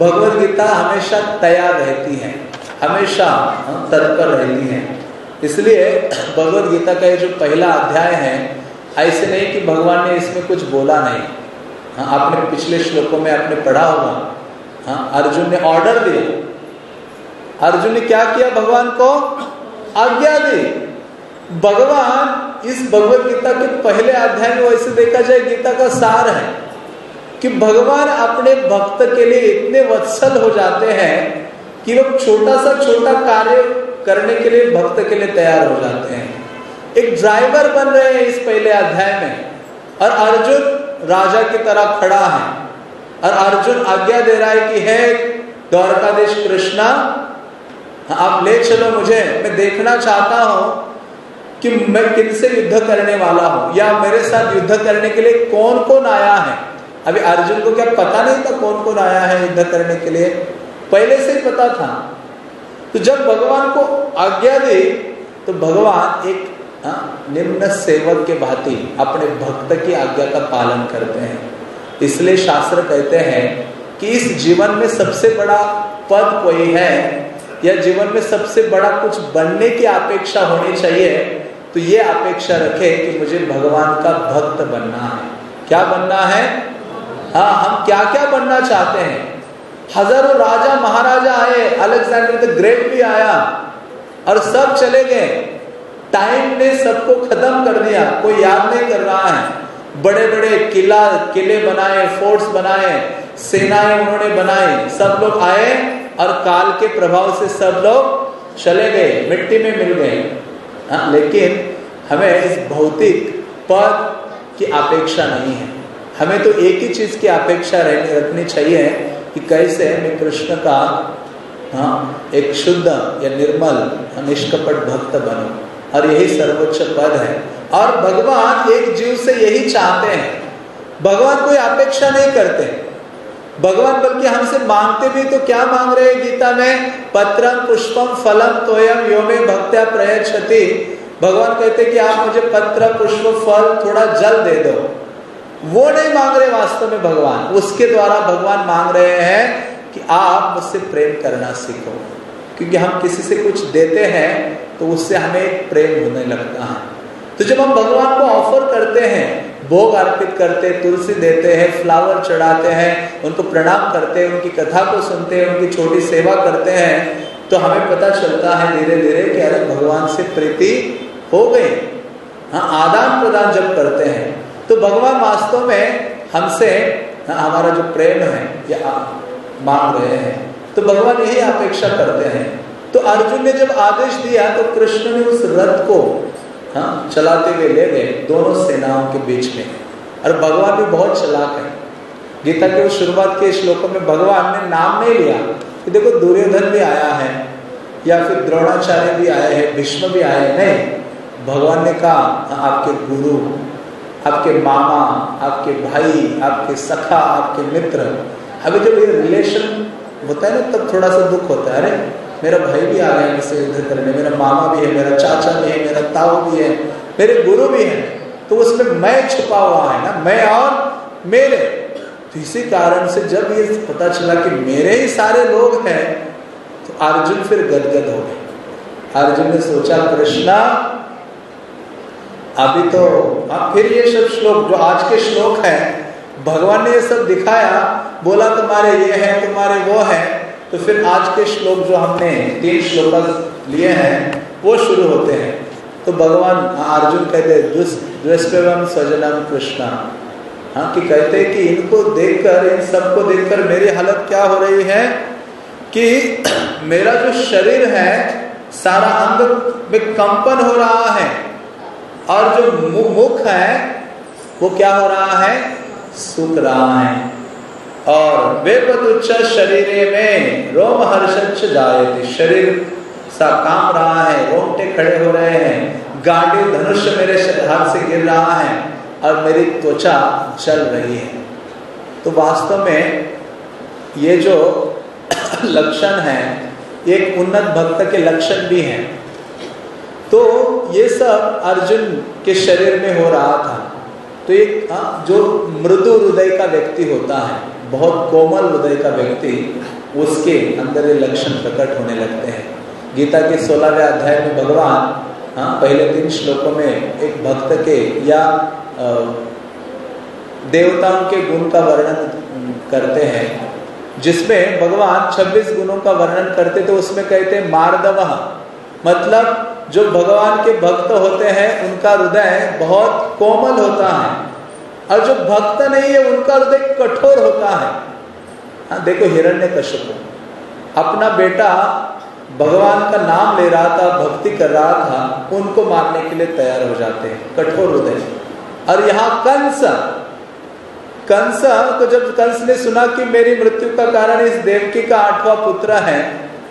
भगवत गीता हमेशा तैयार रहती है। हमेशा हाँ, तत्पर रहती है। इसलिए भगवत गीता का ये जो पहला अध्याय है ऐसे नहीं कि भगवान ने इसमें कुछ बोला नहीं। हाँ आपने पिछले श्लोकों में आपने पढ़ा होगा। हाँ अर्जुन ने ऑर्डर दिया। अर्जुन ने क्या किया भगवान को? आज्ञा दी। भगवान इस भगवत गीता के पहले अध्याय में वैसे देखा जाए, गीता का सार है कि भगवान अपने भक्त के लिए इतने वत्सल हो जाते हैं कि वो छोटा सा छोटा कार्य करने के लिए भक्त के लिए तैयार हो जाते हैं। एक ड्राइवर बन रहे हैं इस पहले अध्याय में और अर्जुन राजा की तरह खड़ा है और अर्जुन आज्ञा दे रहा है कि, है द्वारकाधीश कृष्णा, आप ले चलो मुझे, मैं देखना चाहता हूँ कि मैं किनसे युद्ध करने वाला हूँ? या मेरे साथ युद्ध करने के लिए कौन कौन आया है? अभी अर्जुन को क्या पता नहीं था कौन कौन आया है युद्ध करने के लिए? पहले से ही पता था। तो जब भगवान को आज्ञा दी तो भगवान एक हाँ, निम्न सेवक के भांति अपने भक्त की आज्ञा का पालन करते हैं। इसलिए शास्त्र कहते हैं कि इस जीवन में सबसे बड़ा पद कोई है या जीवन में सबसे बड़ा कुछ बनने की अपेक्षा होनी चाहिए तो ये अपेक्षा रखे कि मुझे भगवान का भक्त बनना है। क्या बनना है? हाँ हम क्या क्या बनना चाहते हैं? हज़ारों राजा महाराजा आए अलेक्जेंडर द ग्रेट भी आया, और सब चले गए। टाइम ने सबको खत्म कर दिया, कोई याद नहीं कर रहा है। बड़े बड़े किला, किले बनाए फोर्ट्स बनाए, सेनाएँ उन्होंने बनाई, सब लोग आए, और काल के प्रभाव से सब लोग चले गए, मिट्टी में मिल गए। हाँ लेकिन हमें इस भौतिक पद की अपेक्षा नहीं है। हमें तो एक ही चीज़ की अपेक्षा रहने, रखनी चाहिए कि कैसे मैं कृष्ण का हाँ एक शुद्ध या निर्मल निष्कपट भक्त बनूं। और यही सर्वोच्च पद है। और भगवान एक जीव से यही चाहते हैं। भगवान कोई अपेक्षा नहीं करते। भगवान बल्कि हमसे मांगते भी तो क्या मांग रहे हैं गीता में? पत्रम पुष्पम फलम तोयम योमे भक्त्या प्रयच्छति। भगवान कहते कि आप मुझे पत्र, पुष्प, फल थोड़ा जल दे दो। वो नहीं मांग रहे वास्तव में भगवान। उसके द्वारा भगवान मांग रहे हैं कि आप मुझसे प्रेम करना सीखो। क्योंकि हम किसी से कुछ देते हैं तो उससे हमें प्रेम होने लगता है। तो जब हम भगवान को ऑफ़र करते हैं भोग अर्पित करते तुलसी देते हैं फ्लावर चढ़ाते हैं उनको प्रणाम करते हैं उनकी कथा को सुनते हैं उनकी छोटी सेवा करते हैं तो हमें पता चलता है धीरे धीरे कि अरे भगवान से प्रीति हो गई। हाँ आदान प्रदान जब करते हैं तो भगवान वास्तव में हमसे हाँ, हमारा जो प्रेम है या मांग रहे हैं। तो भगवान यही अपेक्षा करते हैं। तो अर्जुन ने जब आदेश दिया तो कृष्ण ने उस रथ को हाँ चलाते हुए ले गए दोनों सेनाओं के बीच में। और भगवान भी बहुत चलाक है। गीता के शुरुआत के श्लोकों में भगवान ने नाम नहीं लिया। कि देखो दुर्योधन भी आया है या फिर द्रोणाचार्य भी आए हैं भीष्म भी आए हैं। नहीं भगवान ने कहा हाँ, आपके गुरु आपके मामा आपके भाई आपके सखा आपके मित्र अभी जब ये रिलेशन होता है ना तब थोड़ा सा दुख होता है। अरे मेरा भाई भी आ गया मुझसे युद्ध करने मेरा मामा भी है, मेरा चाचा भी है, मेरा ताऊ भी है, मेरे गुरु भी है तो उसमें मैं छुपा हुआ है ना, मैं और मेरे। तो इसी कारण से जब ये पता चला कि मेरे ही सारे लोग हैं तो अर्जुन फिर गदगद हो गए। अर्जुन ने सोचा, कृष्णा, अभी तो हाँ फिर ये सब श्लोक, जो आज के श्लोक है, भगवान ने ये सब दिखाया, बोला, तुम्हारे ये है, तुम्हारे वो है। तो फिर आज के श्लोक जो हमने तीन श्लोक लिए हैं, वो शुरू होते हैं। तो भगवान अर्जुन कहते दुष्प्रवम स्वजनम कृष्णा। हाँ कि कहते कि इनको देखकर, इन सबको देखकर मेरी हालत क्या हो रही है? कि मेरा जो शरीर है, सारा अंग में कंपन हो रहा है। और जो मुख है, वो क्या हो रहा है? सूख रहा है। और वेपतुच्च शरीर में रोम हर्ष जाए शरीर सा काम रहा है रोमटे खड़े हो रहे हैं। गाड़ी धनुष मेरे हाथ से गिर रहा है और मेरी त्वचा चल रही है। तो वास्तव में ये जो लक्षण है एक उन्नत भक्त के लक्षण भी हैं। तो ये सब अर्जुन के शरीर में हो रहा था। तो एक हाँ, जो मृदु हृदय का व्यक्ति होता है बहुत कोमल हृदय का व्यक्ति उसके अंदर ये लक्षण प्रकट होने लगते हैं। गीता के सोलहवें अध्याय में भगवान हाँ पहले तीन श्लोकों में एक भक्त के या देवताओं के गुण का वर्णन करते हैं, जिसमें भगवान 26 गुणों का वर्णन करते तो उसमें कहते हैं, मार्दव। मतलब जो भगवान के भक्त होते हैं, उनका हृदय बहुत कोमल होता है। और जो भक्त नहीं है, उनका हृदय कठोर होता है। हाँ देखो हिरण्य कश्यप अपना बेटा भगवान का नाम ले रहा था, भक्ति कर रहा था, उनको मारने के लिए तैयार हो जाते हैं, कठोर हृदय। और यहाँ कंस कंस तो जब कंस ने सुना कि मेरी मृत्यु का कारण इस देवकी का आठवां पुत्र है,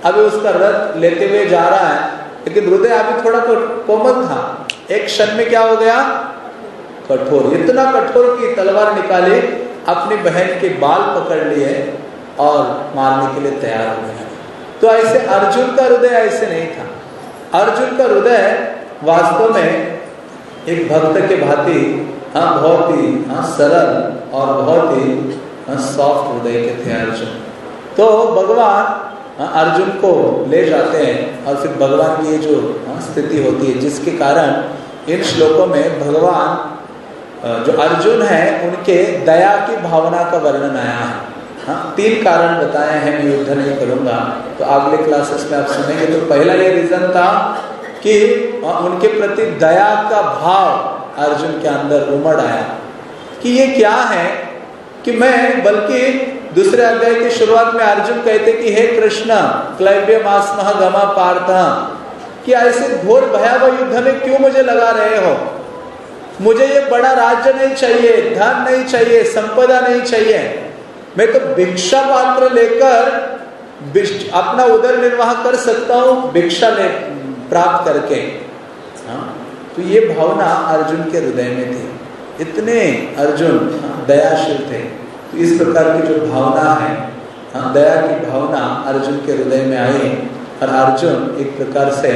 अभी उसका रथ लेते हुए जा रहा है, लेकिन हृदय अभी थोड़ा कोमल था। एक क्षण में क्या हो गया? कठोर इतना कठोर की तलवार निकाली अपनी बहन के बाल पकड़ लिए और मारने के लिए तैयार हो गया। तो ऐसे अर्जुन का हृदय ऐसे नहीं था। अर्जुन का हृदय वास्तव में एक भक्त के भांति हाँ बहुत ही हाँ सरल और बहुत ही हाँ सॉफ्ट हृदय के थे अर्जुन। तो भगवान हाँ, अर्जुन को ले जाते हैं और फिर भगवान की जो हाँ, स्थिति होती है जिसके कारण इन श्लोकों में भगवान जो अर्जुन है, उनके दया की भावना का वर्णन आया है। हाँ तीन कारण बताए हैं, मैं युद्ध नहीं करूँगा। तो अगले क्लासेस में आप सुनेंगे। तो पहला ये रीजन था कि उनके प्रति दया का भाव अर्जुन के अंदर उमड़ आया। कि ये क्या है कि मैं, बल्कि दूसरे अध्याय की शुरुआत में अर्जुन कहते कि, हे कृष्ण क्लैब्य मास्मह गमा पार्थ कि ऐसे घोर भयावह युद्ध में क्यों मुझे लगा रहे हो? मुझे ये बड़ा राज्य नहीं चाहिए धन नहीं चाहिए संपदा नहीं चाहिए। मैं तो भिक्षा पात्र लेकर अपना उदर निर्वाह कर सकता हूँ भिक्षा ले प्राप्त करके। हाँ तो ये भावना अर्जुन के हृदय में थी। इतने अर्जुन हाँ, दयाशील थे। तो इस प्रकार की जो भावना है हाँ, दया की भावना अर्जुन के हृदय में आई और अर्जुन एक प्रकार से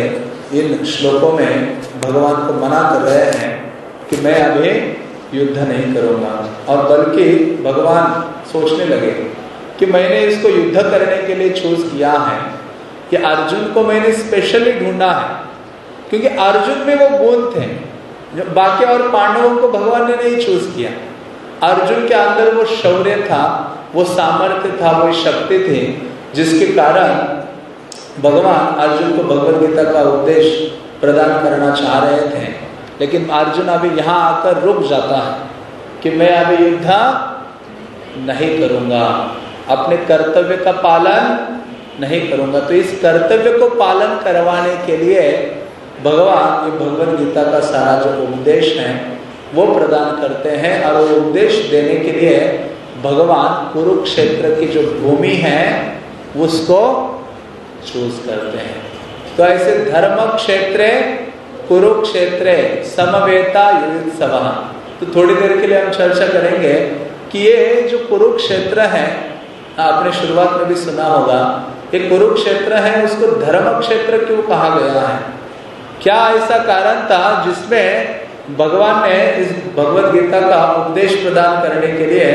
इन श्लोकों में भगवान को मना कर रहे हैं। कि मैं अभी युद्ध नहीं करूँगा। और बल्कि भगवान सोचने लगे कि मैंने इसको युद्ध करने के लिए चूज़ किया है, कि अर्जुन को मैंने स्पेशली ढूंढा है। क्योंकि अर्जुन में वो गुण थे बाकी और पांडवों को भगवान ने नहीं चूज़ किया। अर्जुन के अंदर वो शौर्य था, वो सामर्थ्य था, वो शक्ति थी, जिसके कारण भगवान अर्जुन को भगवत गीता का उपदेश प्रदान करना चाह रहे थे। लेकिन अर्जुन अभी यहाँ आकर रुक जाता है कि मैं अभी युद्ध नहीं करूँगा। अपने कर्तव्य का पालन नहीं करूँगा। तो इस कर्तव्य को पालन करवाने के लिए भगवान ये भगवत गीता का सारा जो उपदेश है, वो प्रदान करते हैं और वो उपदेश देने के लिए भगवान कुरुक्षेत्र की जो भूमि है, उसको चूज़ करते हैं। तो ऐसे धर्म क्षेत्र कुरुक्षेत्र समवेता युद्ध तो थोड़ी देर के लिए हम चर्चा करेंगे कि ये जो कुरुक्षेत्र है आपने शुरुआत में भी सुना होगा ये कुरुक्षेत्र है उसको धर्म क्षेत्र क्यों कहा गया है? क्या ऐसा कारण था जिसमें भगवान ने इस भगवत गीता का उपदेश प्रदान करने के लिए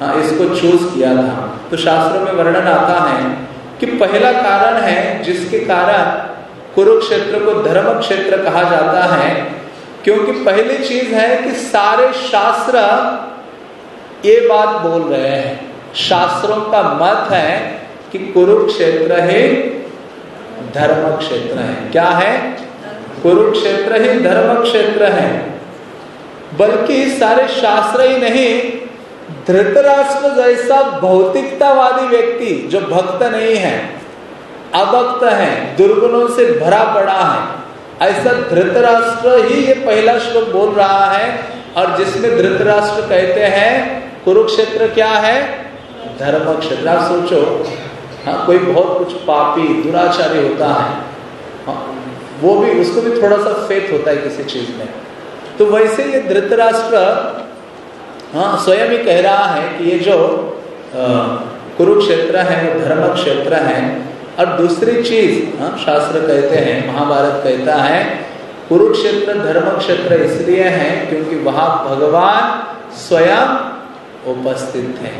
हाँ, इसको चूज़ किया था? तो शास्त्रों में वर्णन आता है कि पहला कारण है जिसके कारण कुरुक्षेत्र को धर्म क्षेत्र कहा जाता है, क्योंकि पहली चीज़ है कि सारे शास्त्र ये बात बोल रहे हैं। शास्त्रों का मत है कि कुरुक्षेत्र ही धर्म क्षेत्र है। क्या है? कुरुक्षेत्र ही धर्म क्षेत्र है। बल्कि सारे शास्त्र ही नहीं, धृतराष्ट्र जैसा भौतिकतावादी व्यक्ति जो भक्त नहीं है। अभक्त है दुर्गुणों से भरा पड़ा है। ऐसा धृतराष्ट्र ही ये पहला श्लोक बोल रहा है और जिसमें धृतराष्ट्र कहते हैं कुरुक्षेत्र क्या है? धर्म क्षेत्र आप सोचो हाँ कोई बहुत कुछ पापी दुराचारी होता है हाँ, वो भी उसको भी थोड़ा सा फेथ होता है किसी चीज़ में। तो वैसे ये धृतराष्ट्र हाँ स्वयं ही कह रहा है कि ये जो कुरुक्षेत्र है वो धर्म क्षेत्र है और दूसरी चीज़ हाँ शास्त्र कहते हैं, महाभारत कहता है, कुरुक्षेत्र धर्म क्षेत्र इसलिए है क्योंकि वहाँ भगवान स्वयं उपस्थित है।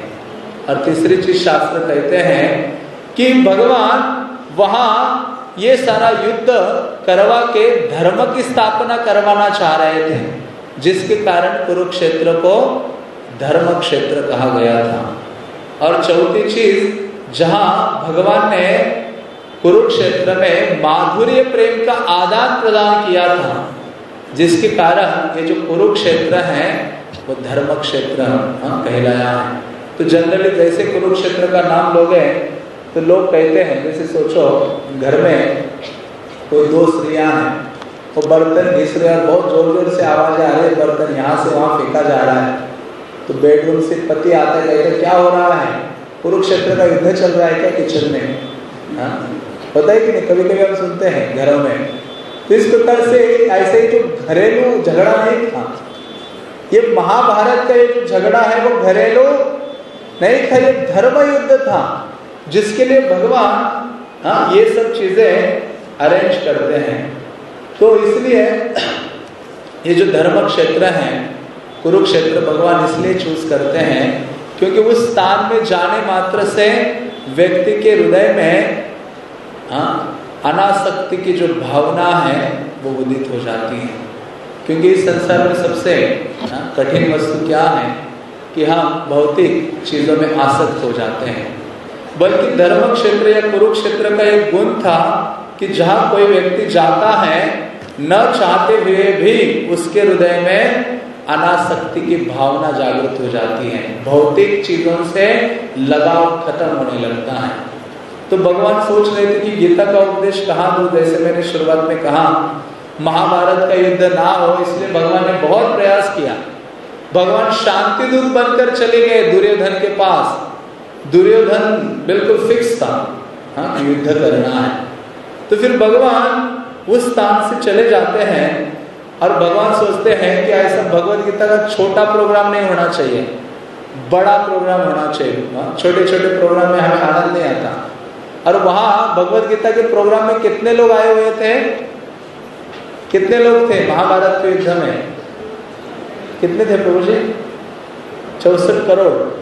और तीसरी चीज़ शास्त्र कहते हैं कि भगवान वहाँ ये सारा युद्ध करवा के धर्म की स्थापना करवाना चाह रहे थे, जिसके कारण कुरुक्षेत्र को धर्म क्षेत्र कहा गया था। और चौथी चीज़, जहाँ भगवान ने कुरुक्षेत्र में माधुर्य प्रेम का आदान प्रदान किया था जिसके कारण ये जो कुरुक्षेत्र है वो धर्म क्षेत्र हाँ, कहलाया है। तो जनरली जैसे कुरुक्षेत्र का नाम लोगे तो लोग कहते हैं जैसे सोचो घर में कोई दो स्त्रियाँ हैं वो बर्तन घिस रहे और बहुत ज़ोर ज़ोर से आवाज़ आ रही है बर्तन यहाँ से वहाँ फेंका जा रहा है। तो बेडरूम से पति आता है कहते क्या हो रहा है? कुरुक्षेत्र का युद्ध चल रहा है क्या किचन में? हाँ? पता है कि नहीं? कभी कभी हम सुनते हैं घरों में तो इस प्रकार से ऐसे ही जो घरेलू झगड़ा नहीं था। ये महाभारत का एक झगड़ा है, वो घरेलू नहीं था, ये धर्म युद्ध था, जिसके लिए भगवान हाँ ये सब चीज़ें अरेंज करते हैं। तो इसलिए ये जो धर्म क्षेत्र है, कुरुक्षेत्र, भगवान इसलिए चूज़ करते हैं, क्योंकि उस स्थान में जाने मात्र से व्यक्ति के हृदय में हाँ अनासक्ति की जो भावना है वो उदित हो जाती है। क्योंकि इस संसार में सबसे हाँ, कठिन वस्तु क्या है कि हम भौतिक चीज़ों में आसक्त हो जाते हैं। बल्कि धर्म क्षेत्र या कुरुक्षेत्र का एक गुण था कि जहाँ कोई व्यक्ति जाता है न चाहते हुए भी उसके हृदय में अनासक्ति की भावना जागृत हो जाती है। भौतिक चीज़ों से लगाव खत्म होने लगता है। तो भगवान सोच रहे थे कि गीता का उपदेश कहाँ दू? जैसे मैंने शुरुआत में कहा, महाभारत का युद्ध ना हो, इसलिए भगवान ने बहुत प्रयास किया। भगवान शांति दूत बनकर चले गए दुर्योधन के पास। दुर्योधन बिल्कुल फिक्स था। हाँ युद्ध करना है। तो फिर भगवान उस स्थान से चले जाते हैं और भगवान सोचते हैं कि ऐसा भगवत गीता का छोटा प्रोग्राम नहीं होना चाहिए। बड़ा प्रोग्राम होना चाहिए। छोटे छोटे प्रोग्राम में हमें आनंद नहीं आता। और वहाँ भगवत गीता के प्रोग्राम में कितने लोग आए हुए थे? कितने लोग थे महाभारत के युद्ध में? कितने थे प्रभु जी? चौसठ करोड़।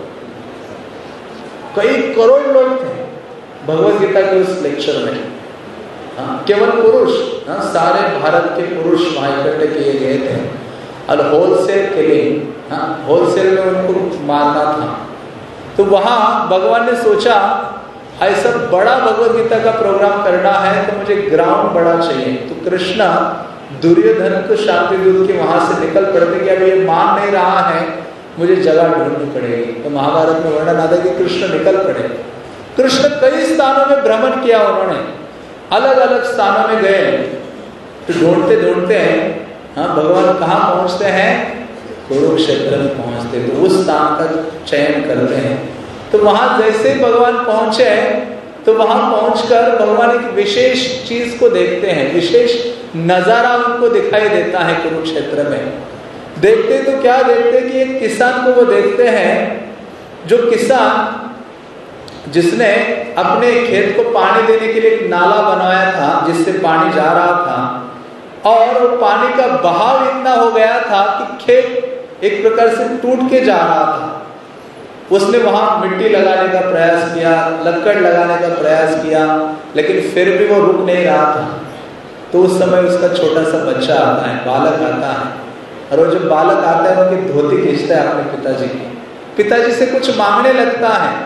कई करोड़ लोग थे भगवत गीता के उस लेक्चर में। हाँ, केवल पुरुष हाँ, सारे भारत के पुरुष वहाँ इकट्ठे किए गए थे। और होलसेल के लिए हाँ, होलसेल में उनको मारना था। तो वहाँ भगवान ने सोचा ऐसा बड़ा भगवत गीता का प्रोग्राम करना है तो मुझे ग्राउंड बड़ा चाहिए। तो कृष्णा दुर्योधन को शांति दूत के वहाँ से निकल पड़ते कि अब ये मान नहीं रहा है, मुझे जगह ढूंढनी पड़ेगी। तो महाभारत में वर्णन आता है कि कृष्ण निकल पड़े। कृष्ण कई स्थानों में भ्रमण किया उन्होंने। अलग अलग स्थानों में गए। तो ढूंढते ढूंढते हैं हाँ भगवान कहाँ पहुँचते हैं? कुरुक्षेत्र में पहुँचते। तो उस स्थान का चयन करते हैं। तो वहाँ जैसे भगवान पहुँचे तो वहाँ पहुंचकर भगवान एक विशेष चीज़ को देखते हैं, विशेष नज़ारा उनको दिखाई देता है कुरुक्षेत्र में। देखते तो क्या देखते कि एक किसान को वो देखते हैं, जो किसान जिसने अपने खेत को पानी देने के लिए एक नाला बनाया था, जिससे पानी जा रहा था, और पानी का बहाव इतना हो गया था कि खेत एक प्रकार से टूट के जा रहा था। उसने वहाँ मिट्टी लगाने का प्रयास किया लक्कड़ लगाने का प्रयास किया लेकिन फिर भी वो रुक नहीं रहा था। तो उस समय उसका छोटा सा बच्चा आता है बालक आता है। और वो जब बालक आता है उनकी धोती खींचता है अपने पिताजी की। पिताजी से कुछ मांगने लगता है।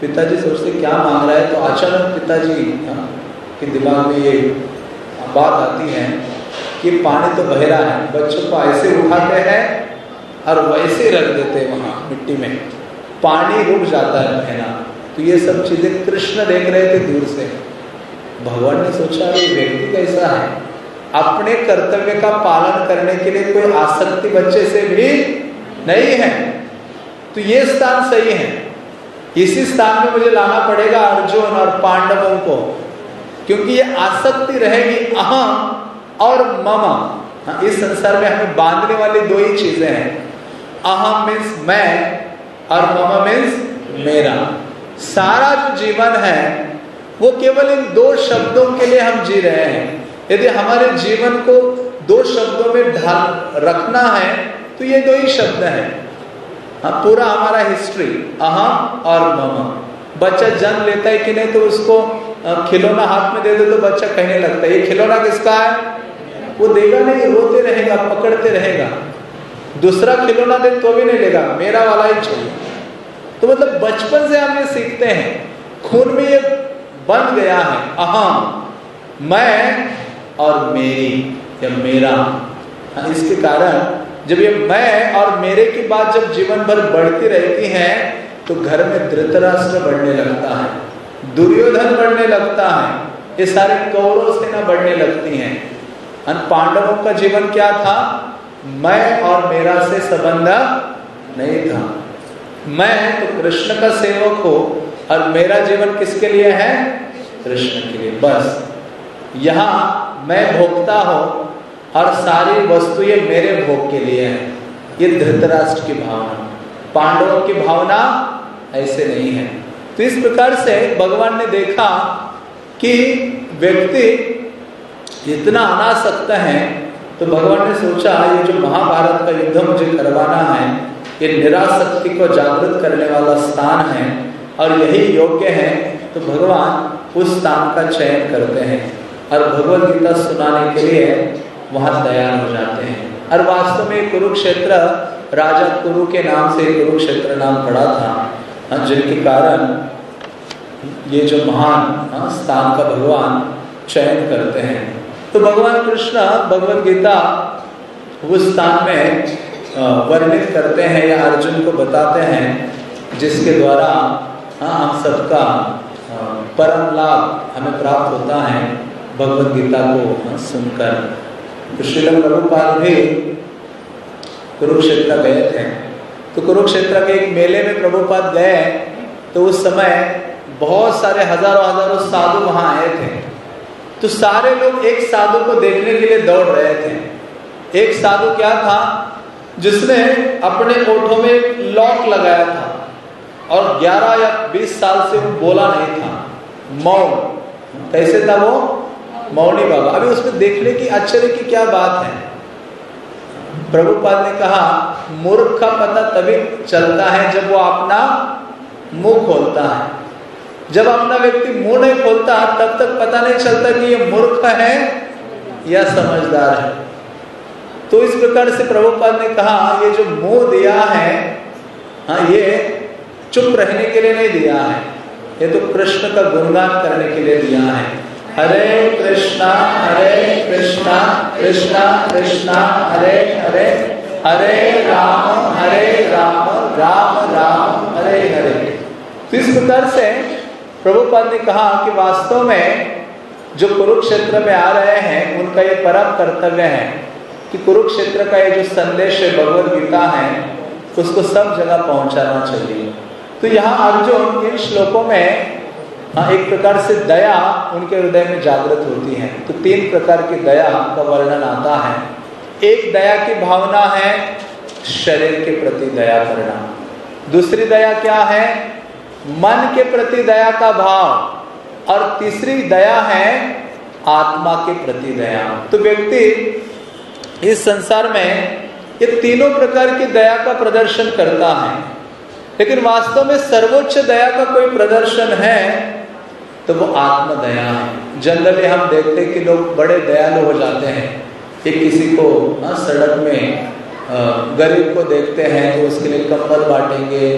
पिताजी सोचते क्या मांग रहा है? तो अचानक पिताजी हाँ, के दिमाग में ये बात आती है कि पानी तो बह रहा है बच्चों को ऐसे उठाते हैं और वैसे रख देते वहाँ मिट्टी में। पानी रुक जाता है बहना। तो ये सब चीज़ें कृष्ण देख रहे थे दूर से। भगवान ने सोचा ये व्यक्ति कैसा है? अपने कर्तव्य का पालन करने के लिए कोई आसक्ति बच्चे से भी नहीं है। तो ये स्थान सही है। इसी स्थान में मुझे लाना पड़ेगा अर्जुन और पांडवों को। क्योंकि ये आसक्ति रहेगी अहम और मम। हाँ, इस संसार में हमें बांधने वाली दो ही चीज़ें हैं। अहम मीन्स मैं और मम मीन्स मेरा। सारा जो जीवन है, वो केवल इन दो शब्दों के लिए हम जी रहे हैं। यदि हमारे जीवन को दो शब्दों में ढाल रखना है तो ये दो ही शब्द हैं। हाँ पूरा हमारा हिस्ट्री, अहम और मम। बच्चा जन्म लेता है कि नहीं तो उसको खिलौना हाथ में दे दो तो बच्चा कहने लगता है, ये खिलौना किसका है? वो देगा नहीं, रोते रहेगा, पकड़ते रहेगा। दूसरा खिलौना दे तो भी नहीं लेगा, मेरा वाला ही चाहिए तो मतलब बचपन से हम ये सीखते हैं, खून में ये बन गया है, अहम, मैं और मेरी, या मेरा। इसके कारण जब ये मैं और मेरे की बात जब जीवन भर बढ़ती रहती है तो घर में धृतराष्ट्र बढ़ने लगता है, दुर्योधन बढ़ने लगता है, ये सारे कौरव सेना बढ़ने लगती हैं। पांडवों का जीवन क्या था? मैं और मेरा से संबंध नहीं था। मैं तो कृष्ण का सेवक हो और मेरा जीवन किसके लिए है? कृष्ण के लिए। बस, यहाँ मैं भोगता हूँ और सारी वस्तुएँ मेरे भोग के लिए हैं। ये धृतराष्ट्र की भावना, पांडवों की भावना ऐसे नहीं है। तो इस प्रकार से भगवान ने देखा कि व्यक्ति इतना अनासक्त है तो भगवान ने सोचा ये जो महाभारत का युद्ध मुझे करवाना है ये निराशक्ति को जागृत करने वाला स्थान है और यही योग्य है। तो भगवान उस स्थान का चयन करते हैं और भगवत गीता सुनाने के लिए वहाँ तैयार हो जाते हैं। और वास्तव में कुरुक्षेत्र राजा कुरु के नाम से कुरुक्षेत्र नाम पड़ा था। हाँ, जिनके कारण ये जो महान हाँ, स्थान का भगवान चयन करते हैं। तो भगवान कृष्ण, भगवत गीता उस स्थान में वर्णित करते हैं या अर्जुन को बताते हैं, जिसके द्वारा हाँ हम सबका परम लाभ हमें प्राप्त होता है भगवत गीता को सुनकर। तो श्रील प्रभुपाल भी कुरुक्षेत्र गए थे। तो कुरुक्षेत्र के एक मेले में प्रभुपाद गए तो उस समय बहुत सारे हज़ारों हज़ारों साधु वहाँ आए थे। तो सारे लोग एक साधु को देखने के लिए दौड़ रहे थे। एक साधु क्या था? जिसने अपने ओठों में लॉक लगाया था और 11 या 20 साल से वो बोला नहीं था। मौन। कैसे था वो? मौनी बाबा। अभी उसमें देखने की आश्चर्य की क्या बात है? प्रभुपाद ने कहा, मूर्ख का पता तभी चलता है जब वो अपना मुँह खोलता है। जब अपना व्यक्ति मुँह नहीं खोलता, तब तक पता नहीं चलता कि ये मूर्ख है या समझदार है। तो इस प्रकार से प्रभुपाद ने कहा, ये जो मुँह दिया है हाँ ये चुप रहने के लिए नहीं दिया है। ये तो कृष्ण का गुणगान करने के लिए दिया है। हरे कृष्णा हरे कृष्णा कृष्णा कृष्णा, हरे हरे हरे राम हरे राम राम राम, हरे हरे। तो इस प्रकार से प्रभुपाद ने कहा कि वास्तव में जो कुरुक्षेत्र में आ रहे हैं, उनका ये परम कर्तव्य है कि कुरुक्षेत्र का ये जो संदेश है, भगवत गीता है, उसको सब जगह पहुंचाना चाहिए। तो यहाँ अर्जुन इन श्लोकों में हाँ एक प्रकार से दया उनके हृदय में जागृत होती है। तो तीन प्रकार की दया का वर्णन आता है। एक दया की भावना है, शरीर के प्रति दया करना। दूसरी दया क्या है? मन के प्रति दया का भाव और तीसरी दया है आत्मा के प्रति दया। तो व्यक्ति इस संसार में ये तीनों प्रकार की दया का प्रदर्शन करता है। लेकिन वास्तव में सर्वोच्च दया का कोई प्रदर्शन है तो वो आत्म दया है। जनरली हम देखते कि लोग बड़े दयालु हो जाते हैं कि किसी को हाँ, सड़क में गरीब को देखते हैं तो उसके लिए कंबल बांटेंगे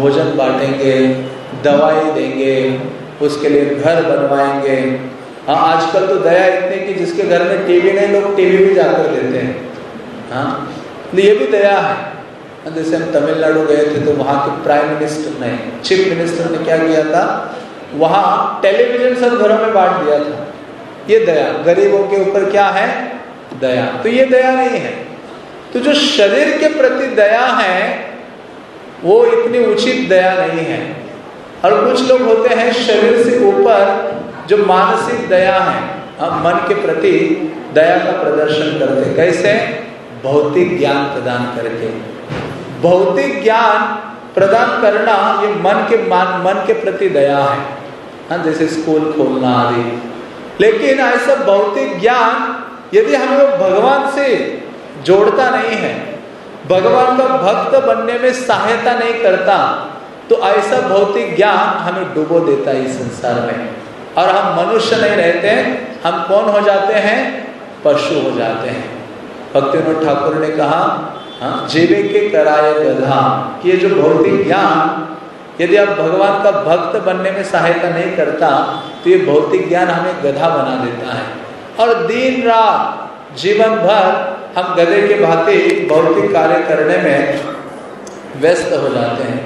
भोजन बांटेंगे, दवाई देंगे, उसके लिए घर बनवाएँगे। हाँ आजकल तो दया इतनी कि जिसके घर में टीवी नहीं, लोग टीवी भी जाकर देते हैं। हाँ तो ये भी दया है। जैसे हम तमिलनाडु गए थे तो वहाँ के प्राइम मिनिस्टर ने, चीफ मिनिस्टर ने क्या किया था? वहाँ टेलीविज़न सब घरों में बांट दिया था। ये दया, गरीबों के ऊपर क्या है? दया। तो ये दया नहीं है। तो जो शरीर के प्रति दया है वो इतनी उचित दया नहीं है। और कुछ लोग होते हैं शरीर से ऊपर जो मानसिक दया है हम मन के प्रति दया का प्रदर्शन करते कैसे? भौतिक ज्ञान प्रदान करके। भौतिक ज्ञान प्रदान करना ये मन के मान, मन के प्रति दया है। हाँ जैसे स्कूल खोलना आदि। लेकिन ऐसा भौतिक ज्ञान यदि हम लोग भगवान से जोड़ता नहीं है भगवान का भक्त बनने में सहायता नहीं करता तो ऐसा भौतिक ज्ञान हमें डुबो देता है इस संसार में। और हम मनुष्य नहीं रहते हम कौन हो जाते हैं? पशु हो जाते हैं। भक्ति ठाकुर ने कहा हाँ जीवे के कराए गधा। कि ये जो भौतिक ज्ञान, यदि आप भगवान का भक्त बनने में सहायता नहीं करता तो ये भौतिक ज्ञान हमें गधा बना देता है। और दिन रात जीवन भर हम गधे के भांति भौतिक कार्य करने में व्यस्त हो जाते हैं।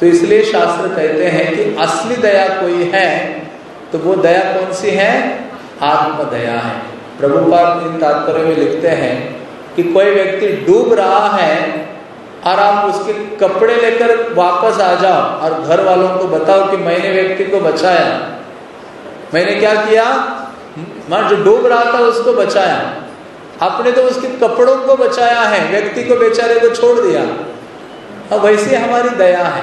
तो इसलिए शास्त्र कहते हैं कि असली दया कोई है तो वो दया कौन सी है? आत्म दया है। प्रभुपाद इन तात्पर्य में लिखते हैं कि कोई व्यक्ति डूब रहा है और आप उसके कपड़े लेकर वापस आ जाओ और घर वालों को बताओ कि मैंने व्यक्ति को बचाया। मैंने क्या किया? मैं जो डूब रहा था उसको बचाया। आपने तो उसके कपड़ों को बचाया है, व्यक्ति को बेचारे को छोड़ दिया। अब वैसे हमारी दया है।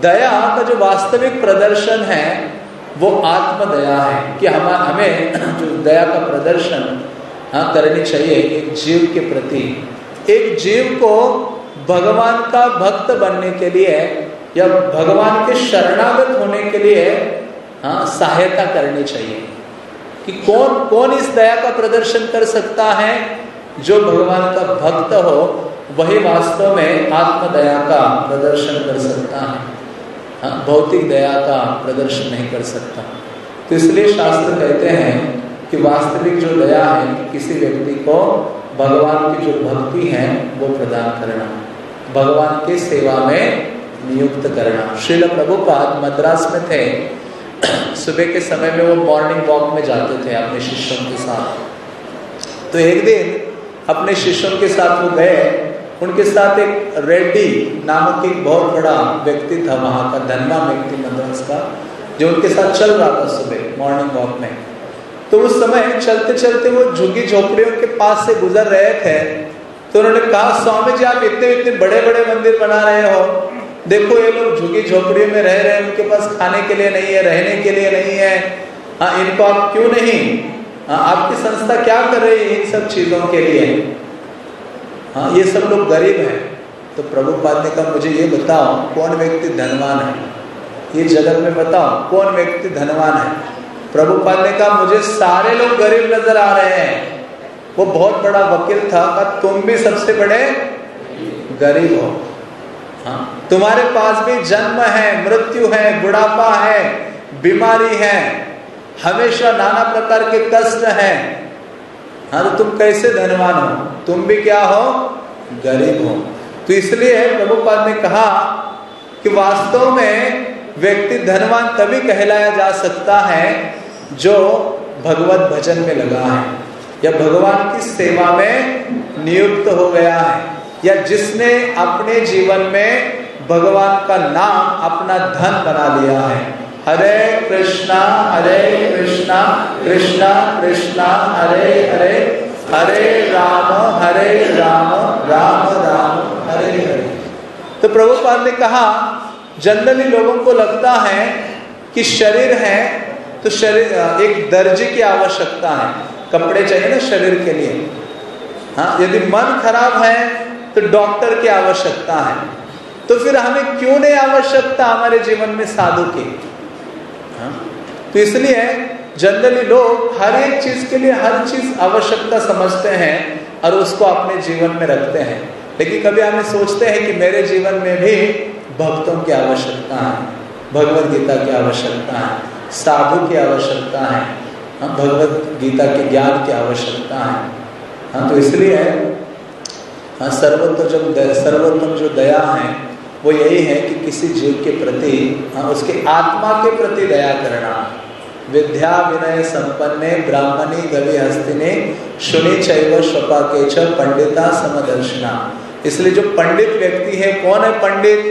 दया का जो वास्तविक प्रदर्शन है, वो आत्म दया है कि हम, हमें जो दया का प्रदर्शन हाँ करनी चाहिए एक जीव के प्रति। एक जीव को भगवान का भक्त बनने के लिए या भगवान के शरणागत होने के लिए हाँ सहायता करनी चाहिए। कि कौन कौन इस दया का प्रदर्शन कर सकता है जो भगवान का भक्त हो, वही वास्तव में आत्म दया का प्रदर्शन कर सकता है। हाँ भौतिक दया का प्रदर्शन नहीं कर सकता। तो इसलिए शास्त्र कहते हैं कि वास्तविक जो दया है, किसी व्यक्ति को भगवान की जो भक्ति है, वो प्रदान करना, भगवान की सेवा में नियुक्त करना। श्रील प्रभुपाद मद्रास में थे। सुबह के समय में वो मॉर्निंग वॉक में जाते थे अपने शिष्यों के साथ। तो एक दिन अपने शिष्यों के साथ वो गए। उनके साथ एक रेड्डी नामक एक बहुत बड़ा व्यक्ति था, वहाँ का धनवा व्यक्ति मद्रास का जो उनके साथ चल रहा था सुबह मॉर्निंग वॉक में। तो उस समय चलते चलते वो झुग्गी झोपड़ियों के पास से गुजर रहे थे। तो उन्होंने कहा, स्वामी जी, आप इतने इतने बड़े बड़े मंदिर बना रहे हो। देखो ये लोग झुग्गी झोपड़ी में रह रहे हैं, उनके पास खाने के लिए नहीं है, रहने के लिए नहीं है। हाँ इनको आप क्यों नहीं? हाँ आपकी संस्था क्या कर रही है इन सब चीज़ों के लिए? हाँ ये सब लोग गरीब हैं। तो प्रभुपाद ने कहा मुझे ये बताओ, कौन व्यक्ति धनवान है? ये जगत में बताओ, कौन व्यक्ति धनवान है? प्रभुपाद ने कहा मुझे सारे लोग गरीब नज़र आ रहे हैं। वो बहुत बड़ा वकील था तुम भी सबसे बड़े गरीब हो। तुम्हारे पास भी जन्म है, मृत्यु है, बुढ़ापा है, बीमारी है, हमेशा नाना प्रकार के कष्ट हैं। हाँ तो तुम कैसे धनवान हो? तुम भी क्या हो? गरीब हो। तो इसलिए प्रभुपाद ने कहा कि वास्तव में व्यक्ति धनवान तभी कहलाया जा सकता है जो भगवत भजन में लगा है, या भगवान की सेवा में नियुक्त हो गया है। या जिसने अपने जीवन में भगवान का नाम अपना धन बना लिया है। हरे कृष्णा हरे कृष्णा कृष्णा कृष्णा, हरे हरे हरे राम हरे राम राम राम, हरे हरे। तो प्रभुपाद ने कहा, जनरली लोगों को लगता है कि शरीर है तो शरीर, एक दर्जे की आवश्यकता है। कपड़े चाहिए ना शरीर के लिए? हाँ यदि मन खराब है तो डॉक्टर की आवश्यकता है। तो फिर हमें क्यों नहीं आवश्यकता हमारे जीवन में साधु की? हाँ? तो इसलिए जनरली लोग हर एक चीज़ के लिए हर चीज़ आवश्यकता समझते हैं और उसको अपने जीवन में रखते हैं। लेकिन कभी हमें सोचते हैं कि मेरे जीवन में भी भक्तों की आवश्यकता है भगवत गीता की आवश्यकता है साधु की आवश्यकता है हाँ, भगवत गीता के ज्ञान की आवश्यकता है। हाँ तो इसलिए हाँ सर्वोत्तम जो सर्वोत्तम जो दया है, वो यही है कि किसी जीव के प्रति हाँ उसके आत्मा के प्रति दया करना। विद्या विनय संपन्ने, ब्राह्मणी गवि हस्तिने सुनी चैव स्वपा के छ पंडिता समदर्शना। इसलिए जो पंडित व्यक्ति है, कौन है पंडित?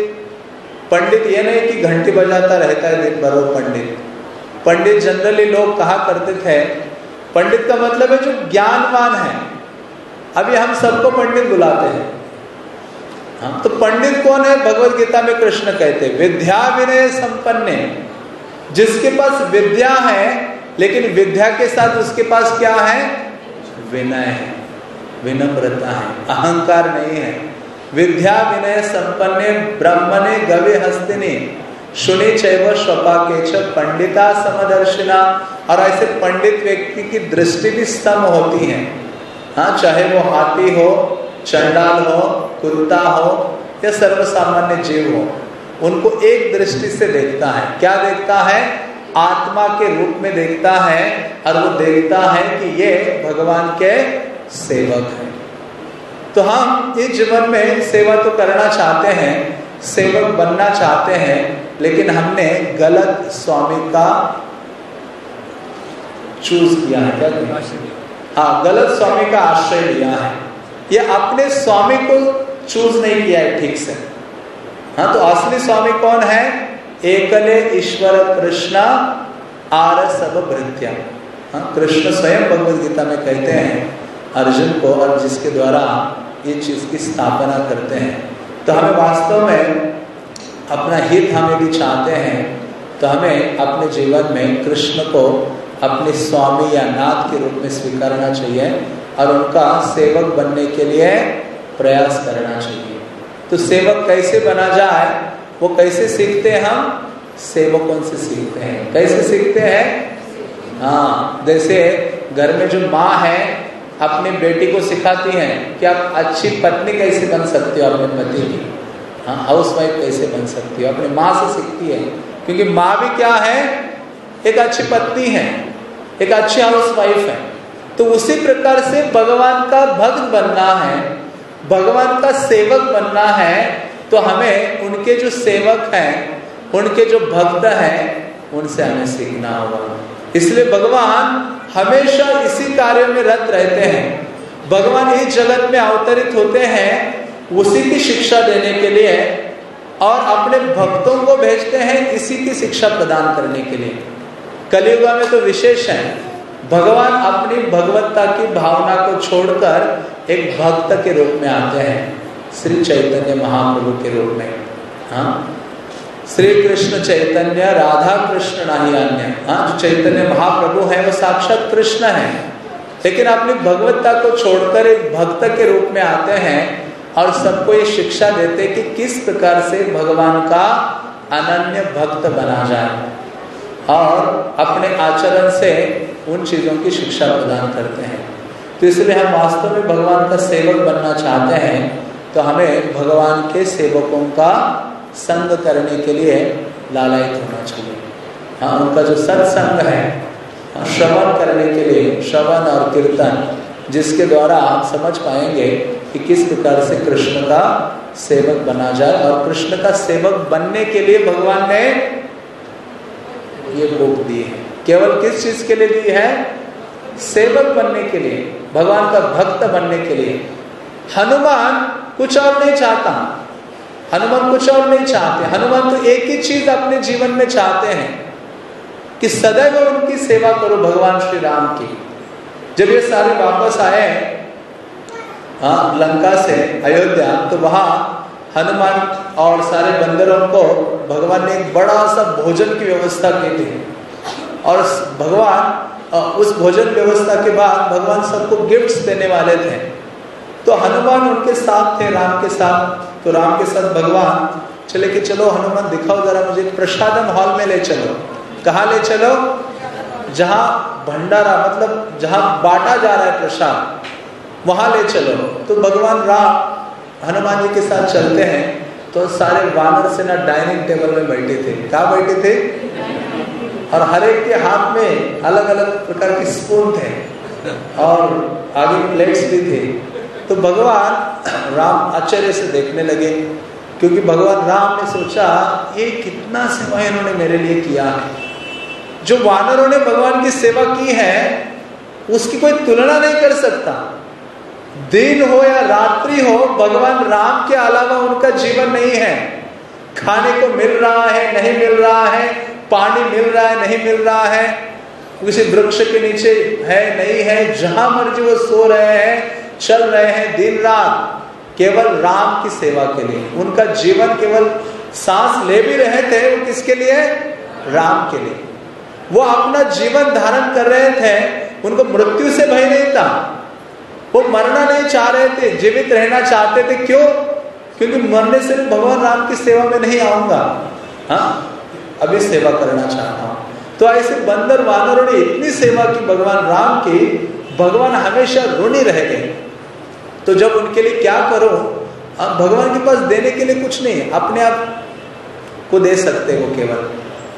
पंडित ये नहीं कि घंटी बजाता रहता है, दिन भर वो पंडित। पंडित जनरली लोग कहा करते थे, पंडित का मतलब है जो ज्ञानवान है। अभी हम सबको पंडित बुलाते हैं। हम तो पंडित कौन है? भगवत गीता में कृष्ण कहते विद्या विनय संपन्न। जिसके पास विद्या है, लेकिन विद्या के साथ उसके पास क्या है? विनय है, विनम्रता है, अहंकार नहीं है। विद्या विनय संपन्न, ब्रह्मने गवे हस्तिनी। सुनी चैव स्वपा के पंडिता समदर्शिना। और ऐसे पंडित व्यक्ति की दृष्टि भी स्तम होती है। हाँ चाहे वो हाथी हो, चंडाल हो कुत्ता हो, या सर्वसामान्य जीव हो, उनको एक दृष्टि से देखता है। क्या देखता है? आत्मा के रूप में देखता है और वो देखता है कि ये भगवान के सेवक है। तो हम इस जीवन में सेवा तो करना चाहते हैं, सेवक बनना चाहते हैं, लेकिन हमने गलत स्वामी का चूज़ किया है क्या हाँ गलत स्वामी का आश्रय लिया है। ये अपने स्वामी को चूज़ नहीं किया है ठीक से। हाँ तो असली स्वामी कौन है? एकले ईश्वर कृष्ण, आर सब भृत्या हाँ कृष्ण स्वयं भगवद गीता में कहते हैं, अर्जुन को और जिसके द्वारा ये चीज़ की स्थापना करते हैं। तो हमें वास्तव में अपना हित हमें भी चाहते हैं तो हमें अपने जीवन में कृष्ण को अपने स्वामी या नाथ के रूप में स्वीकारना चाहिए और उनका सेवक बनने के लिए प्रयास करना चाहिए। तो सेवक कैसे बना जाए, वो कैसे सीखते हैं हम? सेवकों से सीखते हैं। कैसे सीखते हैं? हाँ जैसे घर में जो माँ है, अपनी बेटी को सिखाती हैं कि आप अच्छी पत्नी कैसे बन सकती हो अपने पति की। हाँ हाउस वाइफ कैसे बन सकती हो? अपनी माँ से सीखती है। क्योंकि माँ भी क्या है? एक अच्छी पत्नी है, एक अच्छी हाउस वाइफ है। तो उसी प्रकार से भगवान का भक्त बनना है, भगवान का सेवक बनना है तो हमें उनके जो सेवक हैं, उनके जो भक्त हैं, उनसे हमें सीखना होगा। इसलिए भगवान हमेशा इसी कार्य में रत रहते हैं। भगवान इस जगत में अवतरित होते हैं, उसी की शिक्षा देने के लिए और अपने भक्तों को भेजते हैं, इसी की शिक्षा प्रदान करने के लिए। कलियुगा में तो विशेष है। भगवान अपनी भगवत्ता की भावना को छोड़कर एक भक्त के रूप में आते हैं। श्री चैतन्य महाप्रभु के रूप में। हाँ? श्री कृष्ण चैतन्य, राधा कृष्ण नहीं अन्य। हाँ? जो चैतन्य महाप्रभु है, वो साक्षात कृष्ण है। लेकिन अपनी भगवत्ता को छोड़कर एक भक्त के रूप में आते हैं और सबको ये शिक्षा देते कि किस प्रकार से भगवान का अनन्य भक्त बना जाए। और अपने आचरण से उन चीज़ों की शिक्षा प्रदान करते हैं। तो इसलिए हम वास्तव में भगवान का सेवक बनना चाहते हैं तो हमें भगवान के सेवकों का संग करने के लिए लालयित होना चाहिए। हाँ उनका जो सत्संग है हाँ, श्रवण करने के लिए श्रवण और कीर्तन जिसके द्वारा आप समझ पाएँगे कि किस प्रकार से कृष्ण का सेवक बना जाए। और कृष्ण का सेवक बनने के लिए भगवान ने ये बुक दी है। केवल किस चीज़ के लिए दी है? सेवक बनने के लिए, भगवान का भक्त बनने के लिए। हनुमान कुछ और नहीं चाहता। हनुमान कुछ और नहीं चाहते। हनुमान तो एक ही चीज़ अपने जीवन में चाहते हैं कि सदैव उनकी सेवा करो भगवान श्री राम की। जब ये सारे वापस आए हाँ लंका से अयोध्या तो वहाँ हनुमान और सारे बंदरों को भगवान ने एक बड़ा सा भोजन की व्यवस्था की थी। और भगवान उस भोजन व्यवस्था के बाद भगवान सबको गिफ्ट्स देने वाले थे। तो हनुमान उनके साथ थे, राम के साथ। तो राम के साथ भगवान चले कि चलो हनुमान दिखाओ जरा मुझे प्रसादन हॉल में ले चलो। कहा ले चलो? जहाँ भंडारा मतलब जहाँ बांटा जा रहा है प्रसाद, वहाँ ले चलो। तो भगवान राम, हनुमान जी के साथ चलते हैं। तो सारे वानर सेना डाइनिंग टेबल में बैठे थे। कहा बैठे थे? और हर एक के हाथ में अलग अलग प्रकार के स्पून थे और आगे प्लेट्स भी थे। तो भगवान राम आश्चर्य से देखने लगे, क्योंकि भगवान राम ने सोचा, ये कितना सेवा इन्होंने मेरे लिए किया है। जो वानरों ने भगवान की सेवा की है, उसकी कोई तुलना नहीं कर सकता। दिन हो या रात्रि हो, भगवान राम के अलावा उनका जीवन नहीं है। खाने को मिल रहा है, नहीं मिल रहा है, पानी मिल रहा है, नहीं मिल रहा है, किसी वृक्ष के नीचे है, नहीं है, जहाँ मर्ज़ी वो सो रहे हैं, चल रहे हैं दिन रात, केवल राम की सेवा के लिए। उनका जीवन केवल सांस ले भी रहे थे, वो किसके लिए? राम के लिए। वो अपना जीवन धारण कर रहे थे, उनको मृत्यु से भय नहीं था। वो मरना नहीं चाह रहे थे, जीवित रहना चाहते थे, क्यों? क्योंकि मरने से भगवान राम की सेवा में नहीं आऊँगा। हाँ? अभी सेवा करना चाहता हूँ। तो ऐसे बंदर वानरों ने इतनी सेवा की भगवान राम की, भगवान हमेशा ऋणी रह गए। तो जब उनके लिए क्या करो? भगवान के पास देने के लिए कुछ नहीं, अपने आप को दे सकते हो केवल।